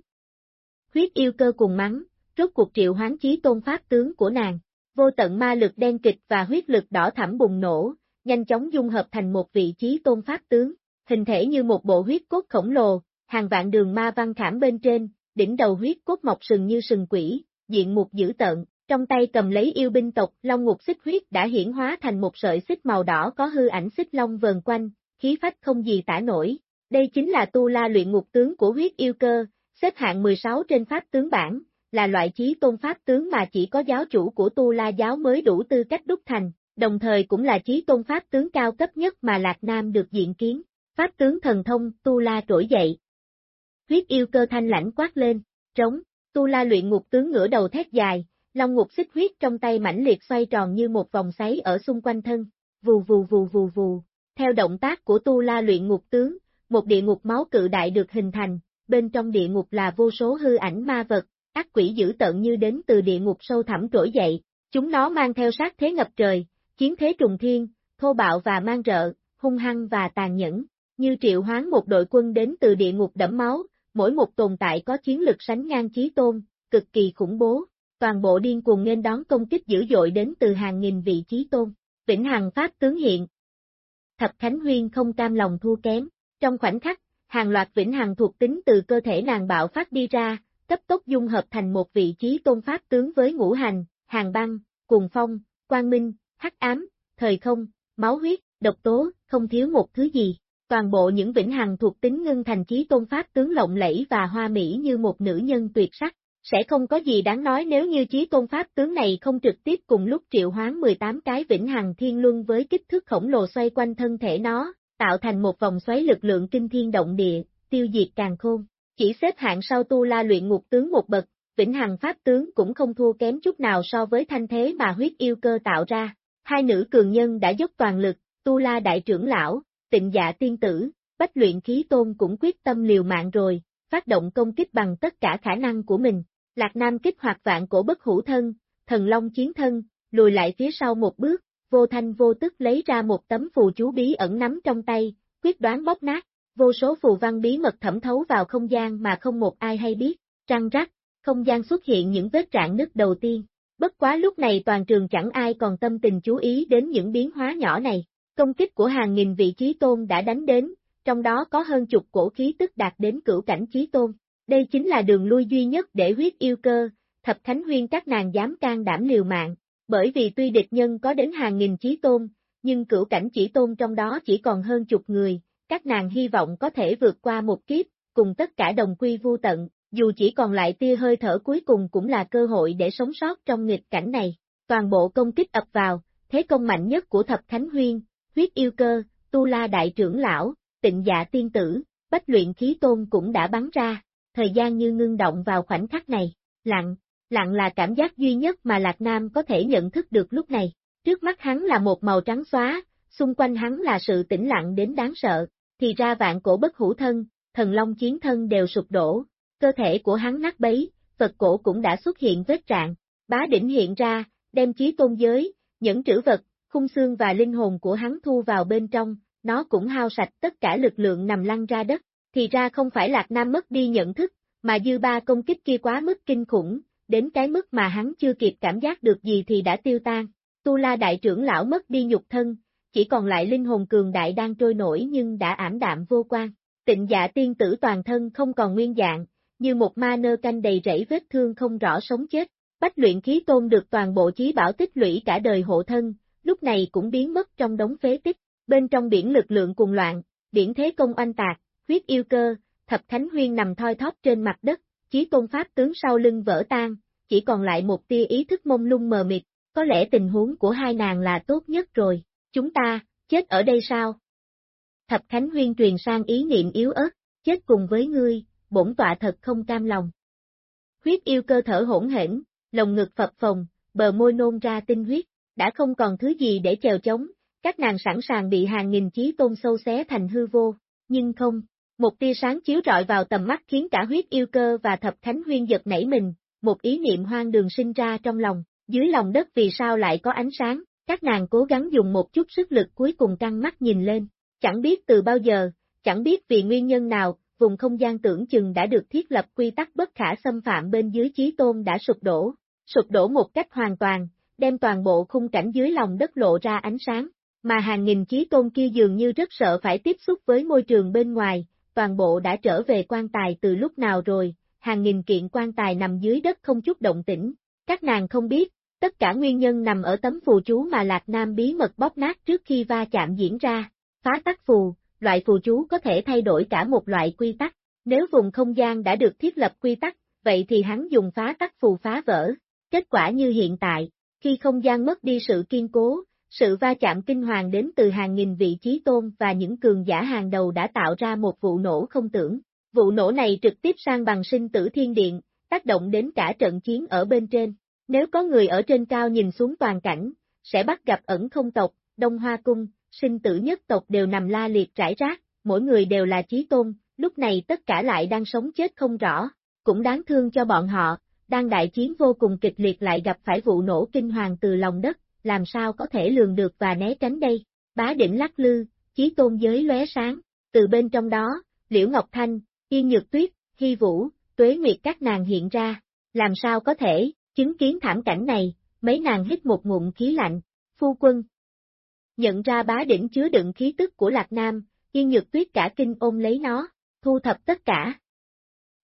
Huyết yêu cơ cùng mắng, rốt cuộc triệu hoán chí tôn pháp tướng của nàng, vô tận ma lực đen kịch và huyết lực đỏ thẳm bùng nổ, nhanh chóng dung hợp thành một vị trí tôn pháp tướng, hình thể như một bộ huyết cốt khổng lồ, hàng vạn đường ma văn khảm bên trên, đỉnh đầu huyết cốt mọc sừng như sừng quỷ, diện mục dữ tợn, trong tay cầm lấy yêu binh tộc, long ngục xích huyết đã hiển hóa thành một sợi xích màu đỏ có hư ảnh xích long vờn quanh, khí phách không gì tả nổi. Đây chính là tu la luyện ngục tướng của huyết yêu cơ, xếp hạng 16 trên pháp tướng bảng, là loại chí tôn pháp tướng mà chỉ có giáo chủ của tu la giáo mới đủ tư cách đúc thành, đồng thời cũng là chí tôn pháp tướng cao cấp nhất mà Lạc Nam được diện kiến. Pháp tướng thần thông, tu la trỗi dậy. Huyết yêu cơ thanh lãnh quát lên, trống, tu la luyện ngục tướng ngửa đầu thét dài, long ngục xích huyết trong tay mãnh liệt xoay tròn như một vòng xoáy ở xung quanh thân, vù vù vù vù vù. Theo động tác của tu la luyện ngục tướng, một địa ngục máu cự đại được hình thành, bên trong địa ngục là vô số hư ảnh ma vật, ác quỷ dữ tợn như đến từ địa ngục sâu thẳm trỗi dậy, chúng nó mang theo sát thế ngập trời, chiến thế trùng thiên, thô bạo và mang rợ, hung hăng và tàn nhẫn, như triệu hoán một đội quân đến từ địa ngục đẫm máu, mỗi một tồn tại có chiến lực sánh ngang chí tôn, cực kỳ khủng bố, toàn bộ điên cuồng nên đón công kích dữ dội đến từ hàng nghìn vị chí tôn, vĩnh hằng pháp tướng hiện. Thập Khánh Huyên không cam lòng thua kém, trong khoảnh khắc, hàng loạt vĩnh hằng thuộc tính từ cơ thể nàng bạo phát đi ra, cấp tốc dung hợp thành một vị trí tôn pháp tướng với ngũ hành, hàng băng, cuồng phong, quang minh, hắc ám, thời không, máu huyết, độc tố, không thiếu một thứ gì. Toàn bộ những vĩnh hằng thuộc tính ngưng thành trí tôn pháp tướng lộng lẫy và hoa mỹ như một nữ nhân tuyệt sắc, sẽ không có gì đáng nói nếu như chí tôn pháp tướng này không trực tiếp cùng lúc triệu hoán 18 cái vĩnh hằng thiên luân với kích thước khổng lồ xoay quanh thân thể nó, tạo thành một vòng xoáy lực lượng kinh thiên động địa, tiêu diệt càng khôn. Chỉ xếp hạng sau tu la luyện ngục tướng một bậc, vĩnh hằng pháp tướng cũng không thua kém chút nào so với thanh thế mà huyết yêu cơ tạo ra. Hai nữ cường nhân đã dốc toàn lực, tu la đại trưởng lão, tịnh dạ tiên tử, bách luyện khí tôn cũng quyết tâm liều mạng rồi, phát động công kích bằng tất cả khả năng của mình. Lạc Nam kích hoạt vạn cổ bất hữu thân, thần long chiến thân, lùi lại phía sau một bước, vô thanh vô tức lấy ra một tấm phù chú bí ẩn nắm trong tay, quyết đoán bóp nát, vô số phù văn bí mật thẩm thấu vào không gian mà không một ai hay biết, trăng rắc, không gian xuất hiện những vết rạn nứt đầu tiên. Bất quá lúc này toàn trường chẳng ai còn tâm tình chú ý đến những biến hóa nhỏ này. Công kích của hàng nghìn vị trí tôn đã đánh đến, trong đó có hơn chục cổ khí tức đạt đến cửu cảnh trí tôn. Đây chính là đường lui duy nhất để huyết yêu cơ, thập thánh huyên các nàng dám can đảm liều mạng, bởi vì tuy địch nhân có đến hàng nghìn chí tôn, nhưng cửu cảnh chỉ tôn trong đó chỉ còn hơn chục người, các nàng hy vọng có thể vượt qua một kiếp, cùng tất cả đồng quy vu tận, dù chỉ còn lại tia hơi thở cuối cùng cũng là cơ hội để sống sót trong nghịch cảnh này. Toàn bộ công kích ập vào, thế công mạnh nhất của Thập thánh Huyên, huyết yêu cơ, tu la đại trưởng lão, tịnh dạ tiên tử, bách luyện khí tôn cũng đã bắn ra, thời gian như ngưng động vào khoảnh khắc này, lặng, lặng là cảm giác duy nhất mà Lạc Nam có thể nhận thức được lúc này, trước mắt hắn là một màu trắng xóa, xung quanh hắn là sự tĩnh lặng đến đáng sợ, thì ra vạn cổ bất hữu thân, thần long chiến thân đều sụp đổ, cơ thể của hắn nát bấy, Phật cổ cũng đã xuất hiện vết trạng, bá đỉnh hiện ra, đem chí tôn giới, những trữ vật, khung xương và linh hồn của hắn thu vào bên trong, nó cũng hao sạch tất cả lực lượng nằm lăn ra đất, thì ra không phải Lạc Nam mất đi nhận thức, mà dư ba công kích kia quá mức kinh khủng, đến cái mức mà hắn chưa kịp cảm giác được gì thì đã tiêu tan. Tu La đại trưởng lão mất đi nhục thân, chỉ còn lại linh hồn cường đại đang trôi nổi nhưng đã ảm đạm vô quan. Tịnh dạ tiên tử toàn thân không còn nguyên dạng, như một ma nơ canh đầy rẫy vết thương không rõ sống chết. Bách luyện khí tôn được toàn bộ chí bảo tích lũy cả đời hộ thân, lúc này cũng biến mất trong đống phế tích. Bên trong biển lực lượng cuồng loạn, biển thế công oanh tạc, huyết yêu cơ, thập thánh huyên nằm thoi thóp trên mặt đất, chí tôn pháp tướng sau lưng vỡ tan, chỉ còn lại một tia ý thức mông lung mờ mịt, có lẽ tình huống của hai nàng là tốt nhất rồi, chúng ta, chết ở đây sao? Thập Khánh Huyên truyền sang ý niệm yếu ớt, chết cùng với ngươi, bổn tọa thật không cam lòng. Huyết yêu cơ thở hỗn hển, lồng ngực phập phồng, bờ môi nôn ra tinh huyết, đã không còn thứ gì để chèo chống, các nàng sẵn sàng bị hàng nghìn chí tôn sâu xé thành hư vô, nhưng không, một tia sáng chiếu rọi vào tầm mắt khiến cả huyết yêu cơ và thập thánh huyên giật nảy mình, một ý niệm hoang đường sinh ra trong lòng, dưới lòng đất vì sao lại có ánh sáng, các nàng cố gắng dùng một chút sức lực cuối cùng căng mắt nhìn lên, chẳng biết từ bao giờ, chẳng biết vì nguyên nhân nào, vùng không gian tưởng chừng đã được thiết lập quy tắc bất khả xâm phạm bên dưới chí tôn đã sụp đổ, sụp đổ một cách hoàn toàn, đem toàn bộ khung cảnh dưới lòng đất lộ ra ánh sáng, mà hàng nghìn chí tôn kia dường như rất sợ phải tiếp xúc với môi trường bên ngoài, toàn bộ đã trở về quan tài từ lúc nào rồi, hàng nghìn kiện quan tài nằm dưới đất không chút động tĩnh, các nàng không biết, tất cả nguyên nhân nằm ở tấm phù chú mà Lạc Nam bí mật bóp nát trước khi va chạm diễn ra, phá tắc phù, loại phù chú có thể thay đổi cả một loại quy tắc, nếu vùng không gian đã được thiết lập quy tắc, vậy thì hắn dùng phá tắc phù phá vỡ, kết quả như hiện tại, khi không gian mất đi sự kiên cố, sự va chạm kinh hoàng đến từ hàng nghìn vị trí tôn và những cường giả hàng đầu đã tạo ra một vụ nổ không tưởng. Vụ nổ này trực tiếp sang bằng sinh tử thiên điện, tác động đến cả trận chiến ở bên trên. Nếu có người ở trên cao nhìn xuống toàn cảnh, sẽ bắt gặp ẩn không tộc, Đông Hoa Cung, sinh tử nhất tộc đều nằm la liệt trải rác, mỗi người đều là trí tôn, lúc này tất cả lại đang sống chết không rõ, cũng đáng thương cho bọn họ, đang đại chiến vô cùng kịch liệt lại gặp phải vụ nổ kinh hoàng từ lòng đất, làm sao có thể lường được và né tránh đây, bá đỉnh lắc lư, chí tôn giới lóe sáng, từ bên trong đó, Liễu Ngọc Thanh, Yên Nhược Tuyết, Hy Vũ, Tuế Nguyệt các nàng hiện ra, làm sao có thể, chứng kiến thảm cảnh này, mấy nàng hít một ngụm khí lạnh, phu quân. Nhận ra bá đỉnh chứa đựng khí tức của Lạc Nam, Yên Nhược Tuyết cả kinh ôm lấy nó, thu thập tất cả.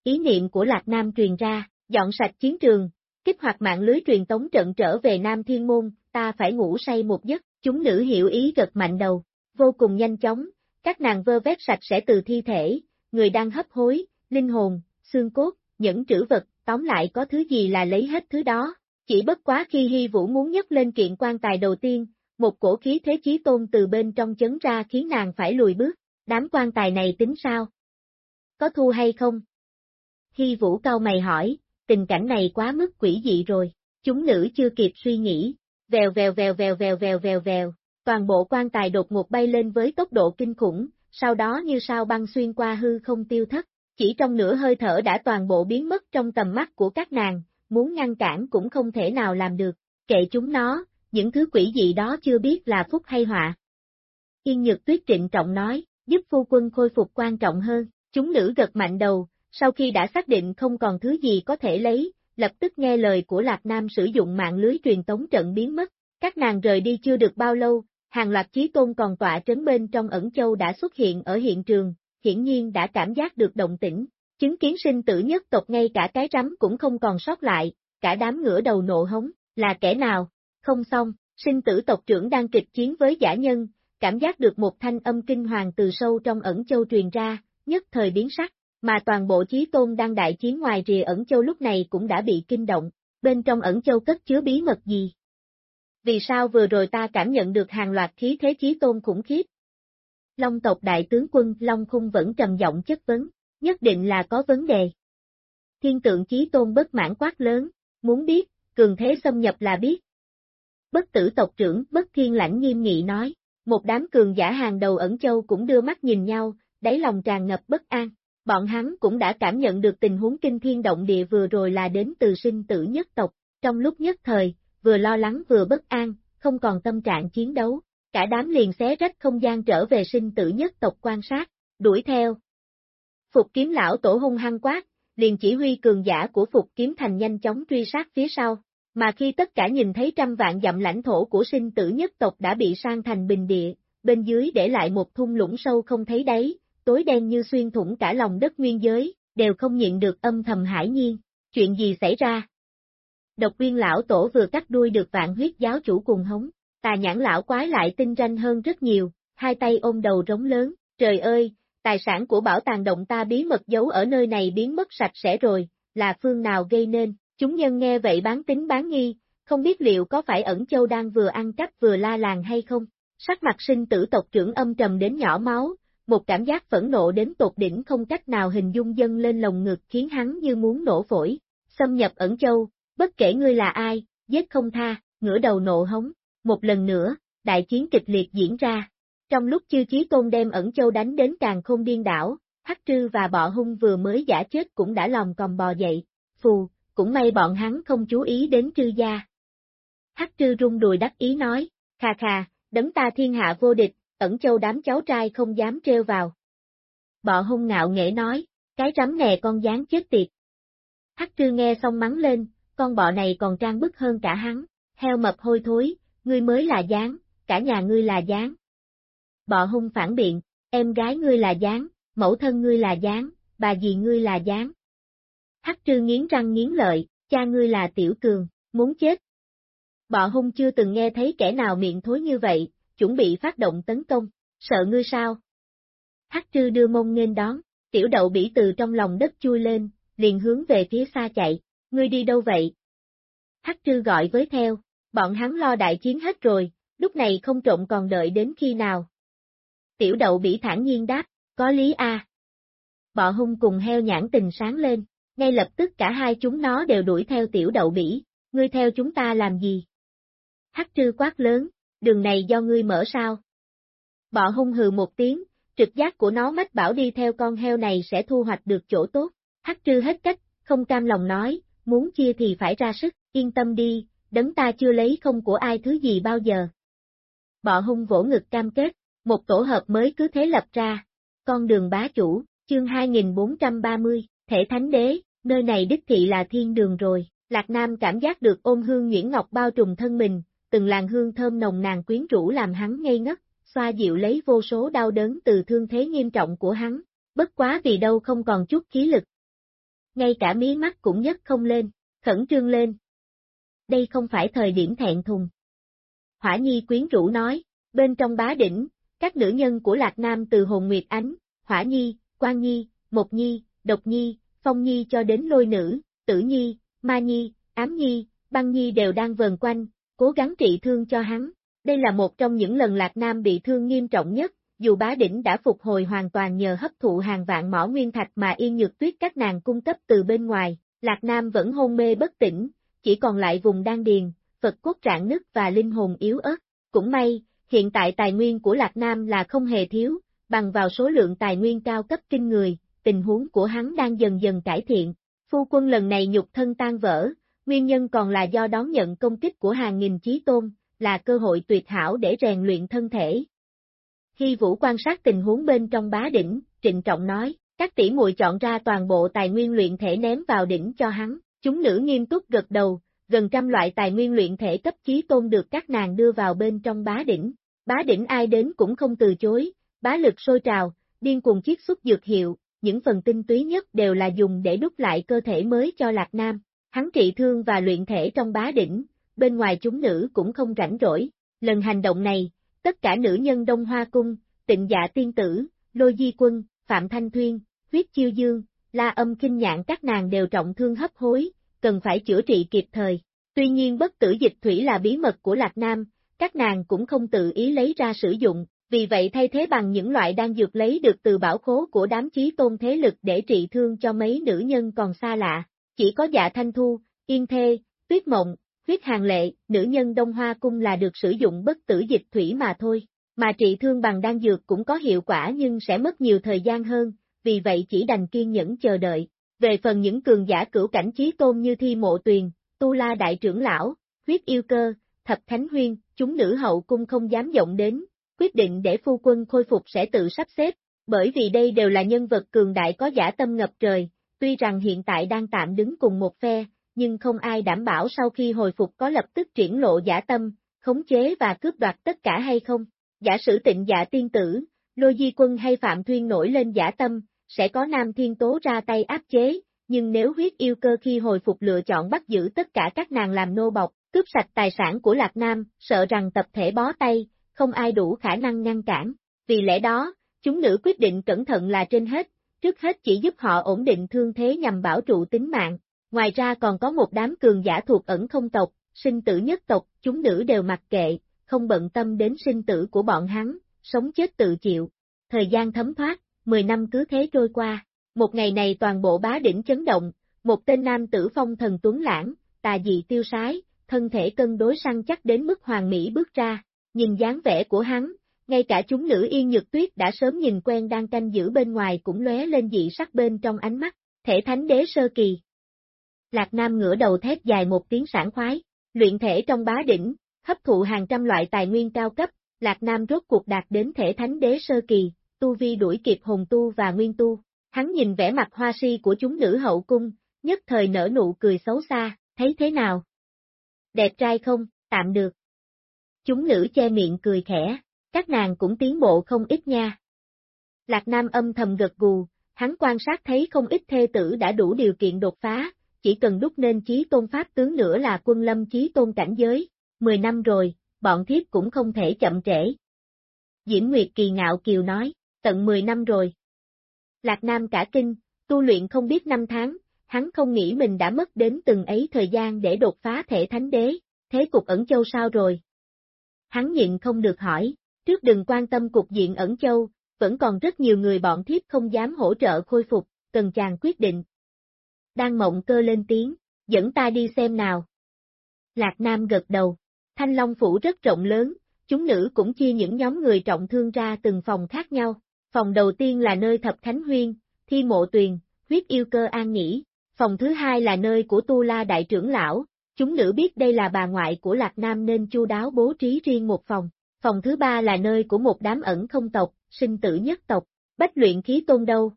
Ý niệm của Lạc Nam truyền ra, dọn sạch chiến trường, kích hoạt mạng lưới truyền tống trận trở về Nam Thiên Môn, ta phải ngủ say một giấc, chúng nữ hiểu ý gật mạnh đầu, vô cùng nhanh chóng, các nàng vơ vét sạch sẽ từ thi thể, người đang hấp hối, linh hồn, xương cốt, những trữ vật, tóm lại có thứ gì là lấy hết thứ đó. Chỉ bất quá khi Hy Vũ muốn nhấc lên kiện quan tài đầu tiên, một cổ khí thế chí tôn từ bên trong chấn ra khiến nàng phải lùi bước, đám quan tài này tính sao? Có thu hay không? Hy Vũ cao mày hỏi, tình cảnh này quá mức quỷ dị rồi, chúng nữ chưa kịp suy nghĩ, vèo vèo vèo vèo vèo vèo vèo vèo, toàn bộ quan tài đột ngột bay lên với tốc độ kinh khủng, sau đó như sao băng xuyên qua hư không tiêu thất, chỉ trong nửa hơi thở đã toàn bộ biến mất trong tầm mắt của các nàng, muốn ngăn cản cũng không thể nào làm được, kệ chúng nó, những thứ quỷ dị đó chưa biết là phúc hay họa. Yên Nhược Tuyết trịnh trọng nói, giúp phu quân khôi phục quan trọng hơn, chúng nữ gật mạnh đầu, sau khi đã xác định không còn thứ gì có thể lấy, lập tức nghe lời của Lạc Nam sử dụng mạng lưới truyền tống trận biến mất, các nàng rời đi chưa được bao lâu, hàng loạt chí tôn còn tọa trấn bên trong ẩn châu đã xuất hiện ở hiện trường, hiển nhiên đã cảm giác được động tĩnh, chứng kiến sinh tử nhất tộc ngay cả cái rắm cũng không còn sót lại, cả đám ngửa đầu nộ hống, là kẻ nào, không xong, sinh tử tộc trưởng đang kịch chiến với giả nhân, cảm giác được một thanh âm kinh hoàng từ sâu trong ẩn châu truyền ra, nhất thời biến sắc, mà toàn bộ chí tôn đang đại chiến ngoài rìa ẩn châu lúc này cũng đã bị kinh động, bên trong ẩn châu cất chứa bí mật gì? Vì sao vừa rồi ta cảm nhận được hàng loạt khí thế chí tôn khủng khiếp? Long tộc đại tướng quân Long Khung vẫn trầm giọng chất vấn, nhất định là có vấn đề. Thiên tượng chí tôn bất mãn quát lớn, muốn biết, cường thế xâm nhập là biết. Bất tử tộc trưởng bất thiên lãnh nghiêm nghị nói, một đám cường giả hàng đầu ẩn châu cũng đưa mắt nhìn nhau, đáy lòng tràn ngập bất an. Bọn hắn cũng đã cảm nhận được tình huống kinh thiên động địa vừa rồi là đến từ sinh tử nhất tộc, trong lúc nhất thời, vừa lo lắng vừa bất an, không còn tâm trạng chiến đấu, cả đám liền xé rách không gian trở về sinh tử nhất tộc quan sát, đuổi theo. Phục kiếm lão tổ hung hăng quát, liền chỉ huy cường giả của Phục kiếm thành nhanh chóng truy sát phía sau, mà khi tất cả nhìn thấy trăm vạn dặm lãnh thổ của sinh tử nhất tộc đã bị sang thành bình địa, bên dưới để lại một thung lũng sâu không thấy đáy, tối đen như xuyên thủng cả lòng đất nguyên giới, đều không nhịn được âm thầm hải nhiên, chuyện gì xảy ra? Độc viên lão tổ vừa cắt đuôi được vạn huyết giáo chủ cùng hống, tà nhãn lão quái lại tinh ranh hơn rất nhiều, hai tay ôm đầu rống lớn, trời ơi, tài sản của bảo tàng động ta bí mật giấu ở nơi này biến mất sạch sẽ rồi, là phương nào gây nên, chúng nhân nghe vậy bán tính bán nghi, không biết liệu có phải ẩn châu đang vừa ăn cắp vừa la làng hay không, sắc mặt sinh tử tộc trưởng âm trầm đến nhỏ máu, một cảm giác phẫn nộ đến tột đỉnh không cách nào hình dung dân lên lồng ngực khiến hắn như muốn nổ phổi, xâm nhập ẩn châu, bất kể ngươi là ai, giết không tha, ngửa đầu nộ hống, một lần nữa, đại chiến kịch liệt diễn ra. Trong lúc chư chí tôn đem ẩn châu đánh đến càng không điên đảo, Hắc Trư và bọ hung vừa mới giả chết cũng đã lòng còng bò dậy, phù, cũng may bọn hắn không chú ý đến trư gia. Hắc Trư rung đùi đắc ý nói, khà khà, đấng ta thiên hạ vô địch, ẩn châu đám cháu trai không dám treo vào. Bọ hung ngạo nghễ nói, cái rắm nè con dán chết tiệt. Hắc Trư nghe xong mắng lên, con bọ này còn trang bức hơn cả hắn, heo mập hôi thối, ngươi mới là dáng, cả nhà ngươi là dáng. Bọ hung phản biện, em gái ngươi là dáng, mẫu thân ngươi là dáng, bà dì ngươi là dáng. Hắc trư nghiến răng nghiến lợi, cha ngươi là tiểu cường, muốn chết. Bọ hung chưa từng nghe thấy kẻ nào miệng thối như vậy, chuẩn bị phát động tấn công, sợ ngươi sao? Hắc trư đưa mông nghênh đón, tiểu đậu bỉ từ trong lòng đất chui lên, liền hướng về phía xa chạy, ngươi đi đâu vậy? Hắc trư gọi với theo, bọn hắn lo đại chiến hết rồi, lúc này không trộn còn đợi đến khi nào. Tiểu đậu bỉ thản nhiên đáp, có lý a. Bọ hung cùng heo nhãn tình sáng lên, ngay lập tức cả hai chúng nó đều đuổi theo tiểu đậu bỉ, ngươi theo chúng ta làm gì? Hắc trư quát lớn, đường này do ngươi mở sao? Bọ hung hừ một tiếng, trực giác của nó mách bảo đi theo con heo này sẽ thu hoạch được chỗ tốt. Hắc trư hết cách, không cam lòng nói, muốn chia thì phải ra sức, yên tâm đi, đấng ta chưa lấy không của ai thứ gì bao giờ. Bọ hung vỗ ngực cam kết, một tổ hợp mới cứ thế lập ra. Con đường bá chủ, chương 2430, thể thánh đế, nơi này đích thị là thiên đường rồi. Lạc Nam cảm giác được ôm hương nguyễn ngọc bao trùm thân mình, từng làn hương thơm nồng nàn quyến rũ làm hắn ngây ngất, xoa dịu lấy vô số đau đớn từ thương thế nghiêm trọng của hắn, bất quá vì đâu không còn chút khí lực. Ngay cả mí mắt cũng nhấc không lên, khẩn trương lên, đây không phải thời điểm thẹn thùng. Hỏa Nhi quyến rũ nói, bên trong bá đỉnh, các nữ nhân của Lạc Nam từ Hồn Nguyệt Ánh, Hỏa Nhi, Quan Nhi, Mộc Nhi, Độc Nhi, Phong Nhi cho đến lôi nữ, Tử Nhi, Ma Nhi, Ám Nhi, Băng Nhi đều đang vờn quanh, cố gắng trị thương cho hắn. Đây là một trong những lần Lạc Nam bị thương nghiêm trọng nhất, dù bá đỉnh đã phục hồi hoàn toàn nhờ hấp thụ hàng vạn mỏ nguyên thạch mà yên nhược tuyết các nàng cung cấp từ bên ngoài, Lạc Nam vẫn hôn mê bất tỉnh, chỉ còn lại vùng đan điền, Phật cốt trạng nứt và linh hồn yếu ớt. Cũng may, hiện tại tài nguyên của Lạc Nam là không hề thiếu, bằng vào số lượng tài nguyên cao cấp kinh người, tình huống của hắn đang dần dần cải thiện. Phu quân lần này nhục thân tan vỡ, nguyên nhân còn là do đón nhận công kích của hàng nghìn chí tôn, là cơ hội tuyệt hảo để rèn luyện thân thể. Khi Vũ quan sát tình huống bên trong bá đỉnh, trịnh trọng nói, các tỷ muội chọn ra toàn bộ tài nguyên luyện thể ném vào đỉnh cho hắn. Chúng nữ nghiêm túc gật đầu, gần trăm loại tài nguyên luyện thể cấp chí tôn được các nàng đưa vào bên trong bá đỉnh. Bá đỉnh ai đến cũng không từ chối, bá lực sôi trào, điên cuồng chiết xuất dược hiệu, những phần tinh túy nhất đều là dùng để đúc lại cơ thể mới cho Lạc Nam. Hắn trị thương và luyện thể trong bá đỉnh, bên ngoài chúng nữ cũng không rảnh rỗi. Lần hành động này, tất cả nữ nhân Đông Hoa Cung, tịnh dạ tiên tử, lôi di quân, Phạm Thanh Thuyên, huyết chiêu dương, la âm kinh nhạn các nàng đều trọng thương hấp hối, cần phải chữa trị kịp thời. Tuy nhiên bất tử dịch thủy là bí mật của Lạc Nam, các nàng cũng không tự ý lấy ra sử dụng, vì vậy thay thế bằng những loại đan dược lấy được từ bảo khố của đám chí tôn thế lực để trị thương cho mấy nữ nhân còn xa lạ. Chỉ có dạ thanh thu, yên thê, tuyết mộng, huyết hàng lệ, nữ nhân Đông Hoa Cung là được sử dụng bất tử dịch thủy mà thôi. Mà trị thương bằng đan dược cũng có hiệu quả nhưng sẽ mất nhiều thời gian hơn, vì vậy chỉ đành kiên nhẫn chờ đợi. Về phần những cường giả cửu cảnh trí tôn như thi mộ tuyền, tu la đại trưởng lão, huyết yêu cơ, thập thánh huyên, chúng nữ hậu cung không dám động đến, quyết định để phu quân khôi phục sẽ tự sắp xếp, bởi vì đây đều là nhân vật cường đại có giả tâm ngập trời, tuy rằng hiện tại đang tạm đứng cùng một phe, nhưng không ai đảm bảo sau khi hồi phục có lập tức triển lộ giả tâm, khống chế và cướp đoạt tất cả hay không. Giả sử tịnh dạ tiên tử, lôi di quân hay Phạm Thuyên nổi lên giả tâm, sẽ có Nam Thiên Tố ra tay áp chế, nhưng nếu huyết yêu cơ khi hồi phục lựa chọn bắt giữ tất cả các nàng làm nô bọc, cướp sạch tài sản của Lạc Nam, sợ rằng tập thể bó tay, không ai đủ khả năng ngăn cản. Vì lẽ đó, chúng nữ quyết định cẩn thận là trên hết, trước hết chỉ giúp họ ổn định thương thế nhằm bảo trụ tính mạng. Ngoài ra còn có một đám cường giả thuộc ẩn không tộc, sinh tử nhất tộc, chúng nữ đều mặc kệ, không bận tâm đến sinh tử của bọn hắn, sống chết tự chịu. Thời gian thấm thoát, 10 năm cứ thế trôi qua. Một ngày này toàn bộ bá đỉnh chấn động, một tên nam tử phong thần tuấn lãng, tà dị tiêu sái, thân thể cân đối săn chắc đến mức hoàng mỹ bước ra, nhìn dáng vẻ của hắn, ngay cả chúng nữ yên nhược tuyết đã sớm nhìn quen đang canh giữ bên ngoài cũng lóe lên dị sắc bên trong ánh mắt, thể thánh đế sơ kỳ. Lạc Nam ngửa đầu thét dài một tiếng sảng khoái, luyện thể trong bá đỉnh, hấp thụ hàng trăm loại tài nguyên cao cấp, Lạc Nam rốt cuộc đạt đến thể thánh đế sơ kỳ, tu vi đuổi kịp hồn tu và nguyên tu. Hắn nhìn vẻ mặt hoa si của chúng nữ hậu cung, nhất thời nở nụ cười xấu xa, thấy thế nào? Đẹp trai không, tạm được. Chúng nữ che miệng cười khẽ, các nàng cũng tiến bộ không ít nha. Lạc Nam âm thầm gật gù, hắn quan sát thấy không ít thê tử đã đủ điều kiện đột phá, chỉ cần đúc nên chí tôn pháp tướng nữa là quân lâm chí tôn cảnh giới. Mười năm rồi, bọn thiếp cũng không thể chậm trễ. Diễm Nguyệt kỳ ngạo kiều nói, tận mười năm rồi. Lạc Nam cả kinh, tu luyện không biết năm tháng, hắn không nghĩ mình đã mất đến từng ấy thời gian để đột phá thể thánh đế, thế cục ẩn châu sao rồi? Hắn nhịn không được hỏi, trước đừng quan tâm cục diện ẩn châu, vẫn còn rất nhiều người bọn thiếp không dám hỗ trợ khôi phục, cần chàng quyết định. Đang mộng cơ lên tiếng, dẫn ta đi xem nào. Lạc Nam gật đầu, Thanh Long Phủ rất rộng lớn, chúng nữ cũng chia những nhóm người trọng thương ra từng phòng khác nhau. Phòng đầu tiên là nơi Thập Khánh Huyên, Thi Mộ Tuyền, huyết yêu cơ an nghỉ, phòng thứ hai là nơi của Tu La Đại trưởng Lão, chúng nữ biết đây là bà ngoại của Lạc Nam nên chu đáo bố trí riêng một phòng, phòng thứ ba là nơi của một đám ẩn không tộc, sinh tử nhất tộc, bách luyện khí tôn đâu.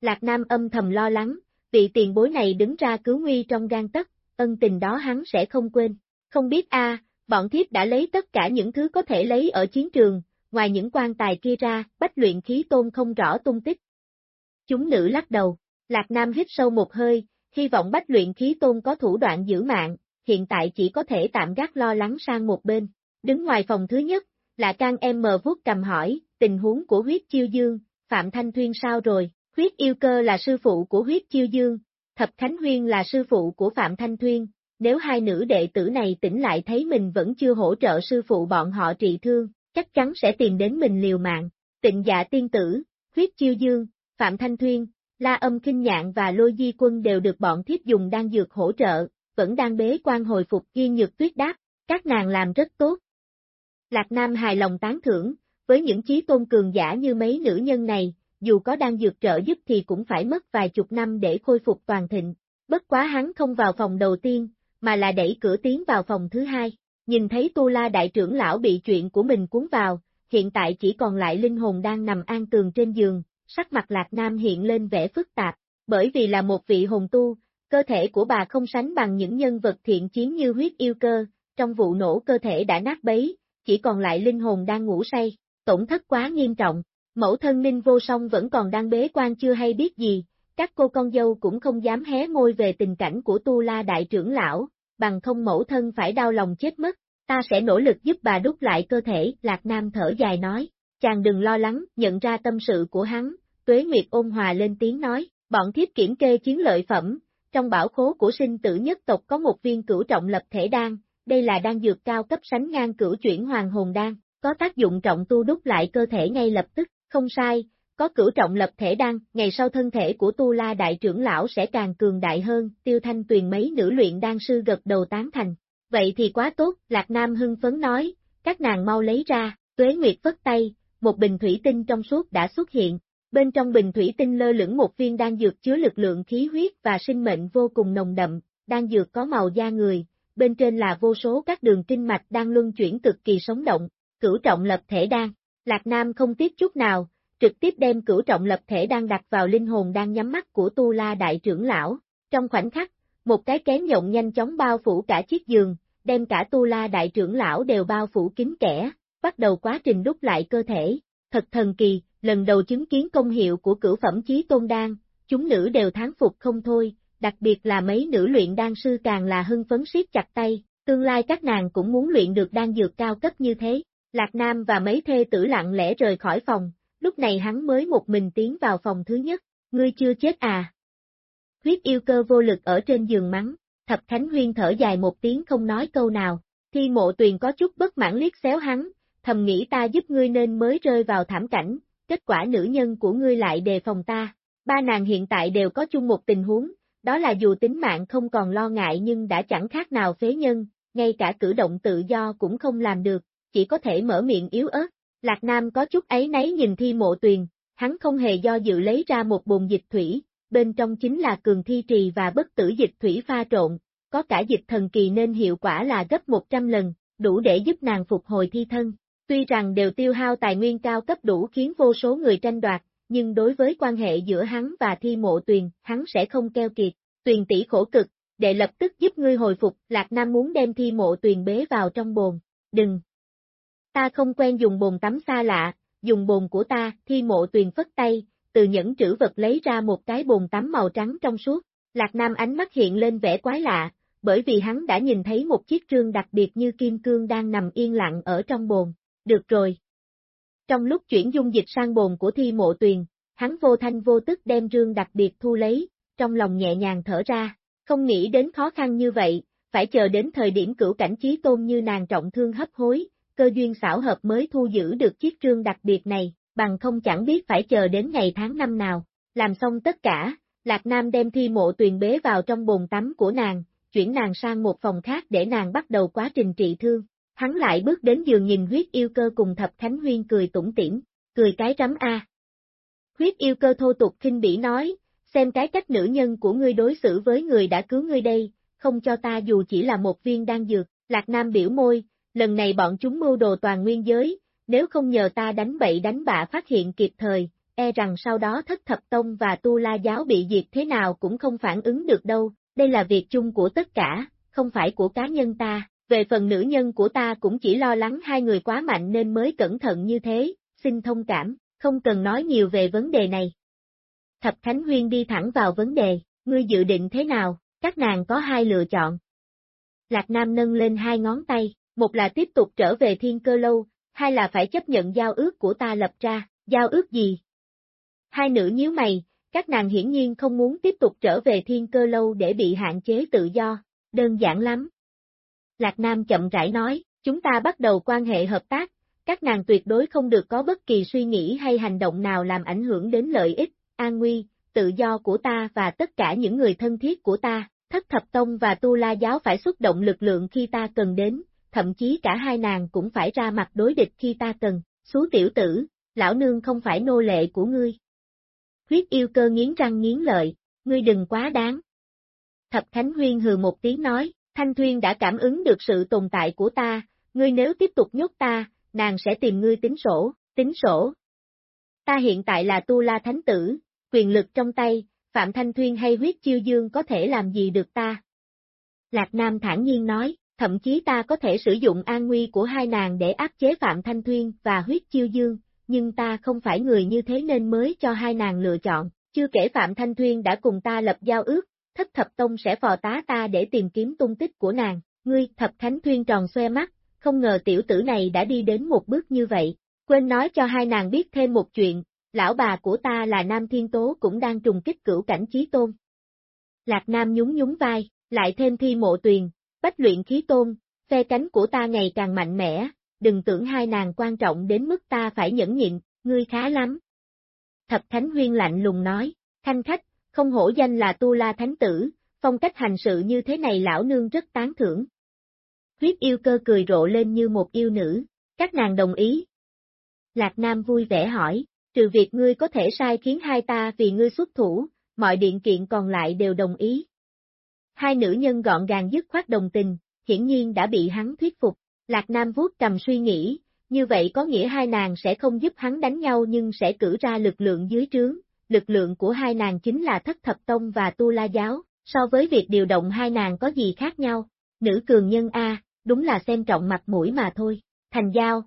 Lạc Nam âm thầm lo lắng, vị tiền bối này đứng ra cứu nguy trong gan tất, ân tình đó hắn sẽ không quên, không biết a, bọn thiếp đã lấy tất cả những thứ có thể lấy ở chiến trường, ngoài những quan tài kia ra, bách luyện khí tôn không rõ tung tích. Chúng nữ lắc đầu, Lạc Nam hít sâu một hơi, hy vọng bách luyện khí tôn có thủ đoạn giữ mạng, hiện tại chỉ có thể tạm gác lo lắng sang một bên. Đứng ngoài phòng thứ nhất, là can em mờ vuốt cầm hỏi, tình huống của huyết chiêu dương, Phạm Thanh Thuyên sao rồi, huyết yêu cơ là sư phụ của huyết chiêu dương, Thập Khánh Huyên là sư phụ của Phạm Thanh Thuyên, nếu hai nữ đệ tử này tỉnh lại thấy mình vẫn chưa hỗ trợ sư phụ bọn họ trị thương, chắc chắn sẽ tìm đến mình liều mạng. Tịnh dạ tiên tử, huyết chiêu dương, Phạm Thanh Thuyên, La âm kinh nhạn và lôi di quân đều được bọn thiếp dùng đang dược hỗ trợ, vẫn đang bế quan hồi phục ghi nhược tuyết đáp, các nàng làm rất tốt. Lạc Nam hài lòng tán thưởng, với những chí tôn cường giả như mấy nữ nhân này, dù có đang dược trợ giúp thì cũng phải mất vài chục năm để khôi phục toàn thịnh. Bất quá hắn không vào phòng đầu tiên, mà là đẩy cửa tiến vào phòng thứ hai. Nhìn thấy Tu La đại trưởng lão bị chuyện của mình cuốn vào, hiện tại chỉ còn lại linh hồn đang nằm an tường trên giường, sắc mặt Lạc Nam hiện lên vẻ phức tạp, bởi vì là một vị hồn tu, cơ thể của bà không sánh bằng những nhân vật thiện chiến như huyết yêu cơ, trong vụ nổ cơ thể đã nát bấy, chỉ còn lại linh hồn đang ngủ say, tổn thất quá nghiêm trọng. Mẫu thân Ninh Vô Song vẫn còn đang bế quan chưa hay biết gì, các cô con dâu cũng không dám hé môi về tình cảnh của Tu La Đại trưởng lão, bằng không mẫu thân phải đau lòng chết mất, ta sẽ nỗ lực giúp bà đúc lại cơ thể, Lạc Nam thở dài nói, chàng đừng lo lắng, nhận ra tâm sự của hắn, Tuế Nguyệt ôn hòa lên tiếng nói, bọn thiếp kiểm kê chiến lợi phẩm, trong bảo khố của sinh tử nhất tộc có một viên cửu trọng lập thể đan, đây là đan dược cao cấp sánh ngang cửu chuyển hoàng hồn đan, có tác dụng trọng tu đúc lại cơ thể ngay lập tức, không sai, có cửu trọng lập thể đan, ngày sau thân thể của Tu La đại trưởng lão sẽ càng cường đại hơn, tiêu thanh tuyền mấy nữ luyện đan sư gật đầu tán thành. Vậy thì quá tốt, Lạc Nam hưng phấn nói, các nàng mau lấy ra, tuế nguyệt vất tay, một bình thủy tinh trong suốt đã xuất hiện, Bên trong bình thủy tinh lơ lửng một viên đan dược chứa lực lượng khí huyết và sinh mệnh vô cùng nồng đậm, đan dược có màu da người, bên trên là vô số các đường kinh mạch đang luân chuyển cực kỳ sống động, cửu trọng lập thể đan. Lạc Nam không tiếc chút nào, trực tiếp đem cửu trọng lập thể đan đặt vào linh hồn đang nhắm mắt của Tu La đại trưởng lão. Trong khoảnh khắc, một cái kén nhộng nhanh chóng bao phủ cả chiếc giường, đem cả Tu La đại trưởng lão đều bao phủ kín kẽ, bắt đầu quá trình đúc lại cơ thể. Thật thần kỳ, lần đầu chứng kiến công hiệu của cửu phẩm chí tôn đan, chúng nữ đều thán phục không thôi, đặc biệt là mấy nữ luyện đan sư càng là hưng phấn siết chặt tay, tương lai các nàng cũng muốn luyện được đan dược cao cấp như thế. Lạc Nam và mấy thê tử lặng lẽ rời khỏi phòng, lúc này hắn mới một mình tiến vào phòng thứ nhất, ngươi chưa chết à? Huyết yêu cơ vô lực ở trên giường mắng, thập thánh Huyên thở dài một tiếng không nói câu nào, thi mộ tuyền có chút bất mãn liếc xéo hắn, thầm nghĩ ta giúp ngươi nên mới rơi vào thảm cảnh, kết quả nữ nhân của ngươi lại đề phòng ta. Ba nàng hiện tại đều có chung một tình huống, đó là dù tính mạng không còn lo ngại nhưng đã chẳng khác nào phế nhân, ngay cả cử động tự do cũng không làm được, chỉ có thể mở miệng yếu ớt. Lạc Nam có chút ấy nấy nhìn thi mộ tuyền, hắn không hề do dự lấy ra một bồn dịch thủy, bên trong chính là cường thi trì và bất tử dịch thủy pha trộn, có cả dịch thần kỳ nên hiệu quả là gấp 100 lần, đủ để giúp nàng phục hồi thi thân. Tuy rằng đều tiêu hao tài nguyên cao cấp đủ khiến vô số người tranh đoạt, nhưng đối với quan hệ giữa hắn và thi mộ tuyền, hắn sẽ không keo kiệt, tuyền tỷ khổ cực, để lập tức giúp ngươi hồi phục, Lạc Nam muốn đem thi mộ tuyền bế vào trong bồn, đừng. Ta không quen dùng bồn tắm xa lạ, dùng bồn của ta, thi mộ tuyền phất tay, từ nhẫn trữ vật lấy ra một cái bồn tắm màu trắng trong suốt, Lạc Nam ánh mắt hiện lên vẻ quái lạ, bởi vì hắn đã nhìn thấy một chiếc trương đặc biệt như kim cương đang nằm yên lặng ở trong bồn, được rồi. Trong lúc chuyển dung dịch sang bồn của thi mộ tuyền, hắn vô thanh vô tức đem rương đặc biệt thu lấy, trong lòng nhẹ nhàng thở ra, không nghĩ đến khó khăn như vậy, phải chờ đến thời điểm cửu cảnh trí tôn như nàng trọng thương hấp hối, cơ duyên xảo hợp mới thu giữ được chiếc trương đặc biệt này, bằng không chẳng biết phải chờ đến ngày tháng năm nào. Làm xong tất cả, Lạc Nam đem thi mộ tuyền bế vào trong bồn tắm của nàng, chuyển nàng sang một phòng khác để nàng bắt đầu quá trình trị thương. Hắn lại bước đến giường nhìn huyết yêu cơ cùng thập khánh huyên cười tủm tỉm, cười cái rắm a. Huyết yêu cơ thô tục khinh bỉ nói, xem cái cách nữ nhân của ngươi đối xử với người đã cứu ngươi đây, không cho ta dù chỉ là một viên đan dược, Lạc Nam biểu môi, lần này bọn chúng mưu đồ toàn nguyên giới, nếu không nhờ ta đánh bậy đánh bạ phát hiện kịp thời, e rằng sau đó thất thập tông và tu la giáo bị diệt thế nào cũng không phản ứng được đâu, đây là việc chung của tất cả, không phải của cá nhân ta, về phần nữ nhân của ta cũng chỉ lo lắng hai người quá mạnh nên mới cẩn thận như thế, xin thông cảm, không cần nói nhiều về vấn đề này. Thập thánh Huyên đi thẳng vào vấn đề, ngươi dự định thế nào, các nàng có hai lựa chọn. Lạc Nam nâng lên hai ngón tay, một là tiếp tục trở về thiên cơ lâu, hai là phải chấp nhận giao ước của ta lập ra, giao ước gì? Hai nữ nhíu mày, các nàng hiển nhiên không muốn tiếp tục trở về thiên cơ lâu để bị hạn chế tự do, đơn giản lắm. Lạc Nam chậm rãi nói, chúng ta bắt đầu quan hệ hợp tác, các nàng tuyệt đối không được có bất kỳ suy nghĩ hay hành động nào làm ảnh hưởng đến lợi ích, an nguy, tự do của ta và tất cả những người thân thiết của ta, thất thập tông và tu la giáo phải xuất động lực lượng khi ta cần đến, thậm chí cả hai nàng cũng phải ra mặt đối địch khi ta cần, xú tiểu tử, lão nương không phải nô lệ của ngươi. Huyết yêu cơ nghiến răng nghiến lợi, ngươi đừng quá đáng. Thập Khánh Huyên hừ một tiếng nói, Thanh Thuyên đã cảm ứng được sự tồn tại của ta, ngươi nếu tiếp tục nhốt ta, nàng sẽ tìm ngươi tính sổ, tính sổ. Ta hiện tại là Tu La Thánh Tử, quyền lực trong tay, Phạm Thanh Thuyên hay huyết chiêu dương có thể làm gì được ta? Lạc Nam thản nhiên nói, thậm chí ta có thể sử dụng an nguy của hai nàng để áp chế Phạm Thanh Thuyên và huyết chiêu dương, nhưng ta không phải người như thế nên mới cho hai nàng lựa chọn, chưa kể Phạm Thanh Thuyên đã cùng ta lập giao ước, thất thập tông sẽ phò tá ta để tìm kiếm tung tích của nàng, ngươi thập thánh Thuyên tròn xoe mắt, không ngờ tiểu tử này đã đi đến một bước như vậy, quên nói cho hai nàng biết thêm một chuyện, lão bà của ta là Nam Thiên Tố cũng đang trùng kích cửu cảnh trí tôn. Lạc Nam nhún nhún vai, lại thêm thi mộ tuyền, bách luyện khí tôn, phe cánh của ta ngày càng mạnh mẽ, đừng tưởng hai nàng quan trọng đến mức ta phải nhẫn nhịn, ngươi khá lắm. Thập Thánh Huyên lạnh lùng nói, thanh khách, không hổ danh là Tu La Thánh Tử, phong cách hành sự như thế này lão nương rất tán thưởng. Huyết yêu cơ cười rộ lên như một yêu nữ, các nàng đồng ý. Lạc Nam vui vẻ hỏi, trừ việc ngươi có thể sai khiến hai ta vì ngươi xuất thủ, mọi điện kiện còn lại đều đồng ý. Hai nữ nhân gọn gàng dứt khoát đồng tình, hiển nhiên đã bị hắn thuyết phục, Lạc Nam vuốt cầm suy nghĩ, như vậy có nghĩa hai nàng sẽ không giúp hắn đánh nhau nhưng sẽ cử ra lực lượng dưới trướng, lực lượng của hai nàng chính là thất thập tông và tu la giáo, so với việc điều động hai nàng có gì khác nhau, nữ cường nhân A, đúng là xem trọng mặt mũi mà thôi, thành giao.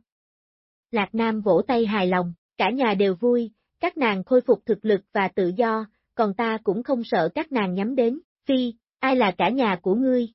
Lạc Nam vỗ tay hài lòng, cả nhà đều vui, các nàng khôi phục thực lực và tự do, còn ta cũng không sợ các nàng nhắm đến, phi, ai là cả nhà của ngươi?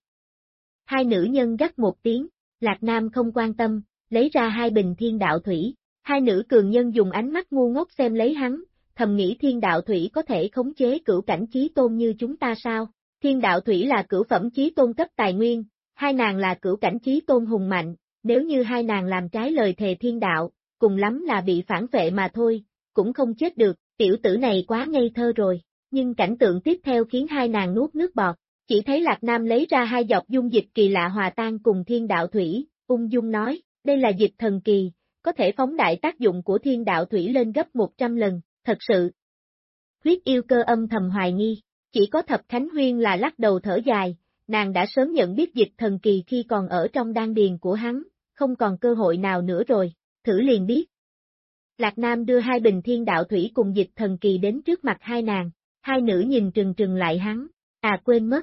Hai nữ nhân gắt một tiếng, Lạc Nam không quan tâm, lấy ra hai bình thiên đạo thủy, hai nữ cường nhân dùng ánh mắt ngu ngốc xem lấy hắn, thầm nghĩ thiên đạo thủy có thể khống chế cửu cảnh chí tôn như chúng ta sao? Thiên đạo thủy là cửu phẩm chí tôn cấp tài nguyên, hai nàng là cửu cảnh chí tôn hùng mạnh, nếu như hai nàng làm trái lời thề thiên đạo, cùng lắm là bị phản vệ mà thôi, cũng không chết được, tiểu tử này quá ngây thơ rồi, nhưng cảnh tượng tiếp theo khiến hai nàng nuốt nước bọt, chỉ thấy Lạc Nam lấy ra hai dọc dung dịch kỳ lạ hòa tan cùng thiên đạo thủy, ung dung nói, đây là dịch thần kỳ, có thể phóng đại tác dụng của thiên đạo thủy lên gấp 100 lần, thật sự. Huyết yêu cơ âm thầm hoài nghi, chỉ có thập Khánh Huyên là lắc đầu thở dài, nàng đã sớm nhận biết dịch thần kỳ khi còn ở trong đan điền của hắn, không còn cơ hội nào nữa rồi, thử liền biết. Lạc Nam đưa hai bình thiên đạo thủy cùng dịch thần kỳ đến trước mặt hai nàng, hai nữ nhìn trừng trừng lại hắn, à quên mất.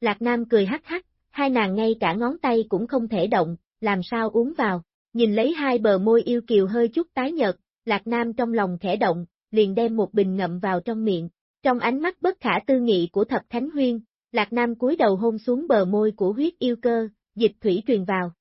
Lạc Nam cười hắc hắc, hai nàng ngay cả ngón tay cũng không thể động, làm sao uống vào, nhìn lấy hai bờ môi yêu kiều hơi chút tái nhợt, Lạc Nam trong lòng khẽ động, liền đem một bình ngậm vào trong miệng, trong ánh mắt bất khả tư nghị của Thập thánh Huyên, Lạc Nam cúi đầu hôn xuống bờ môi của huyết yêu cơ, dịch thủy truyền vào,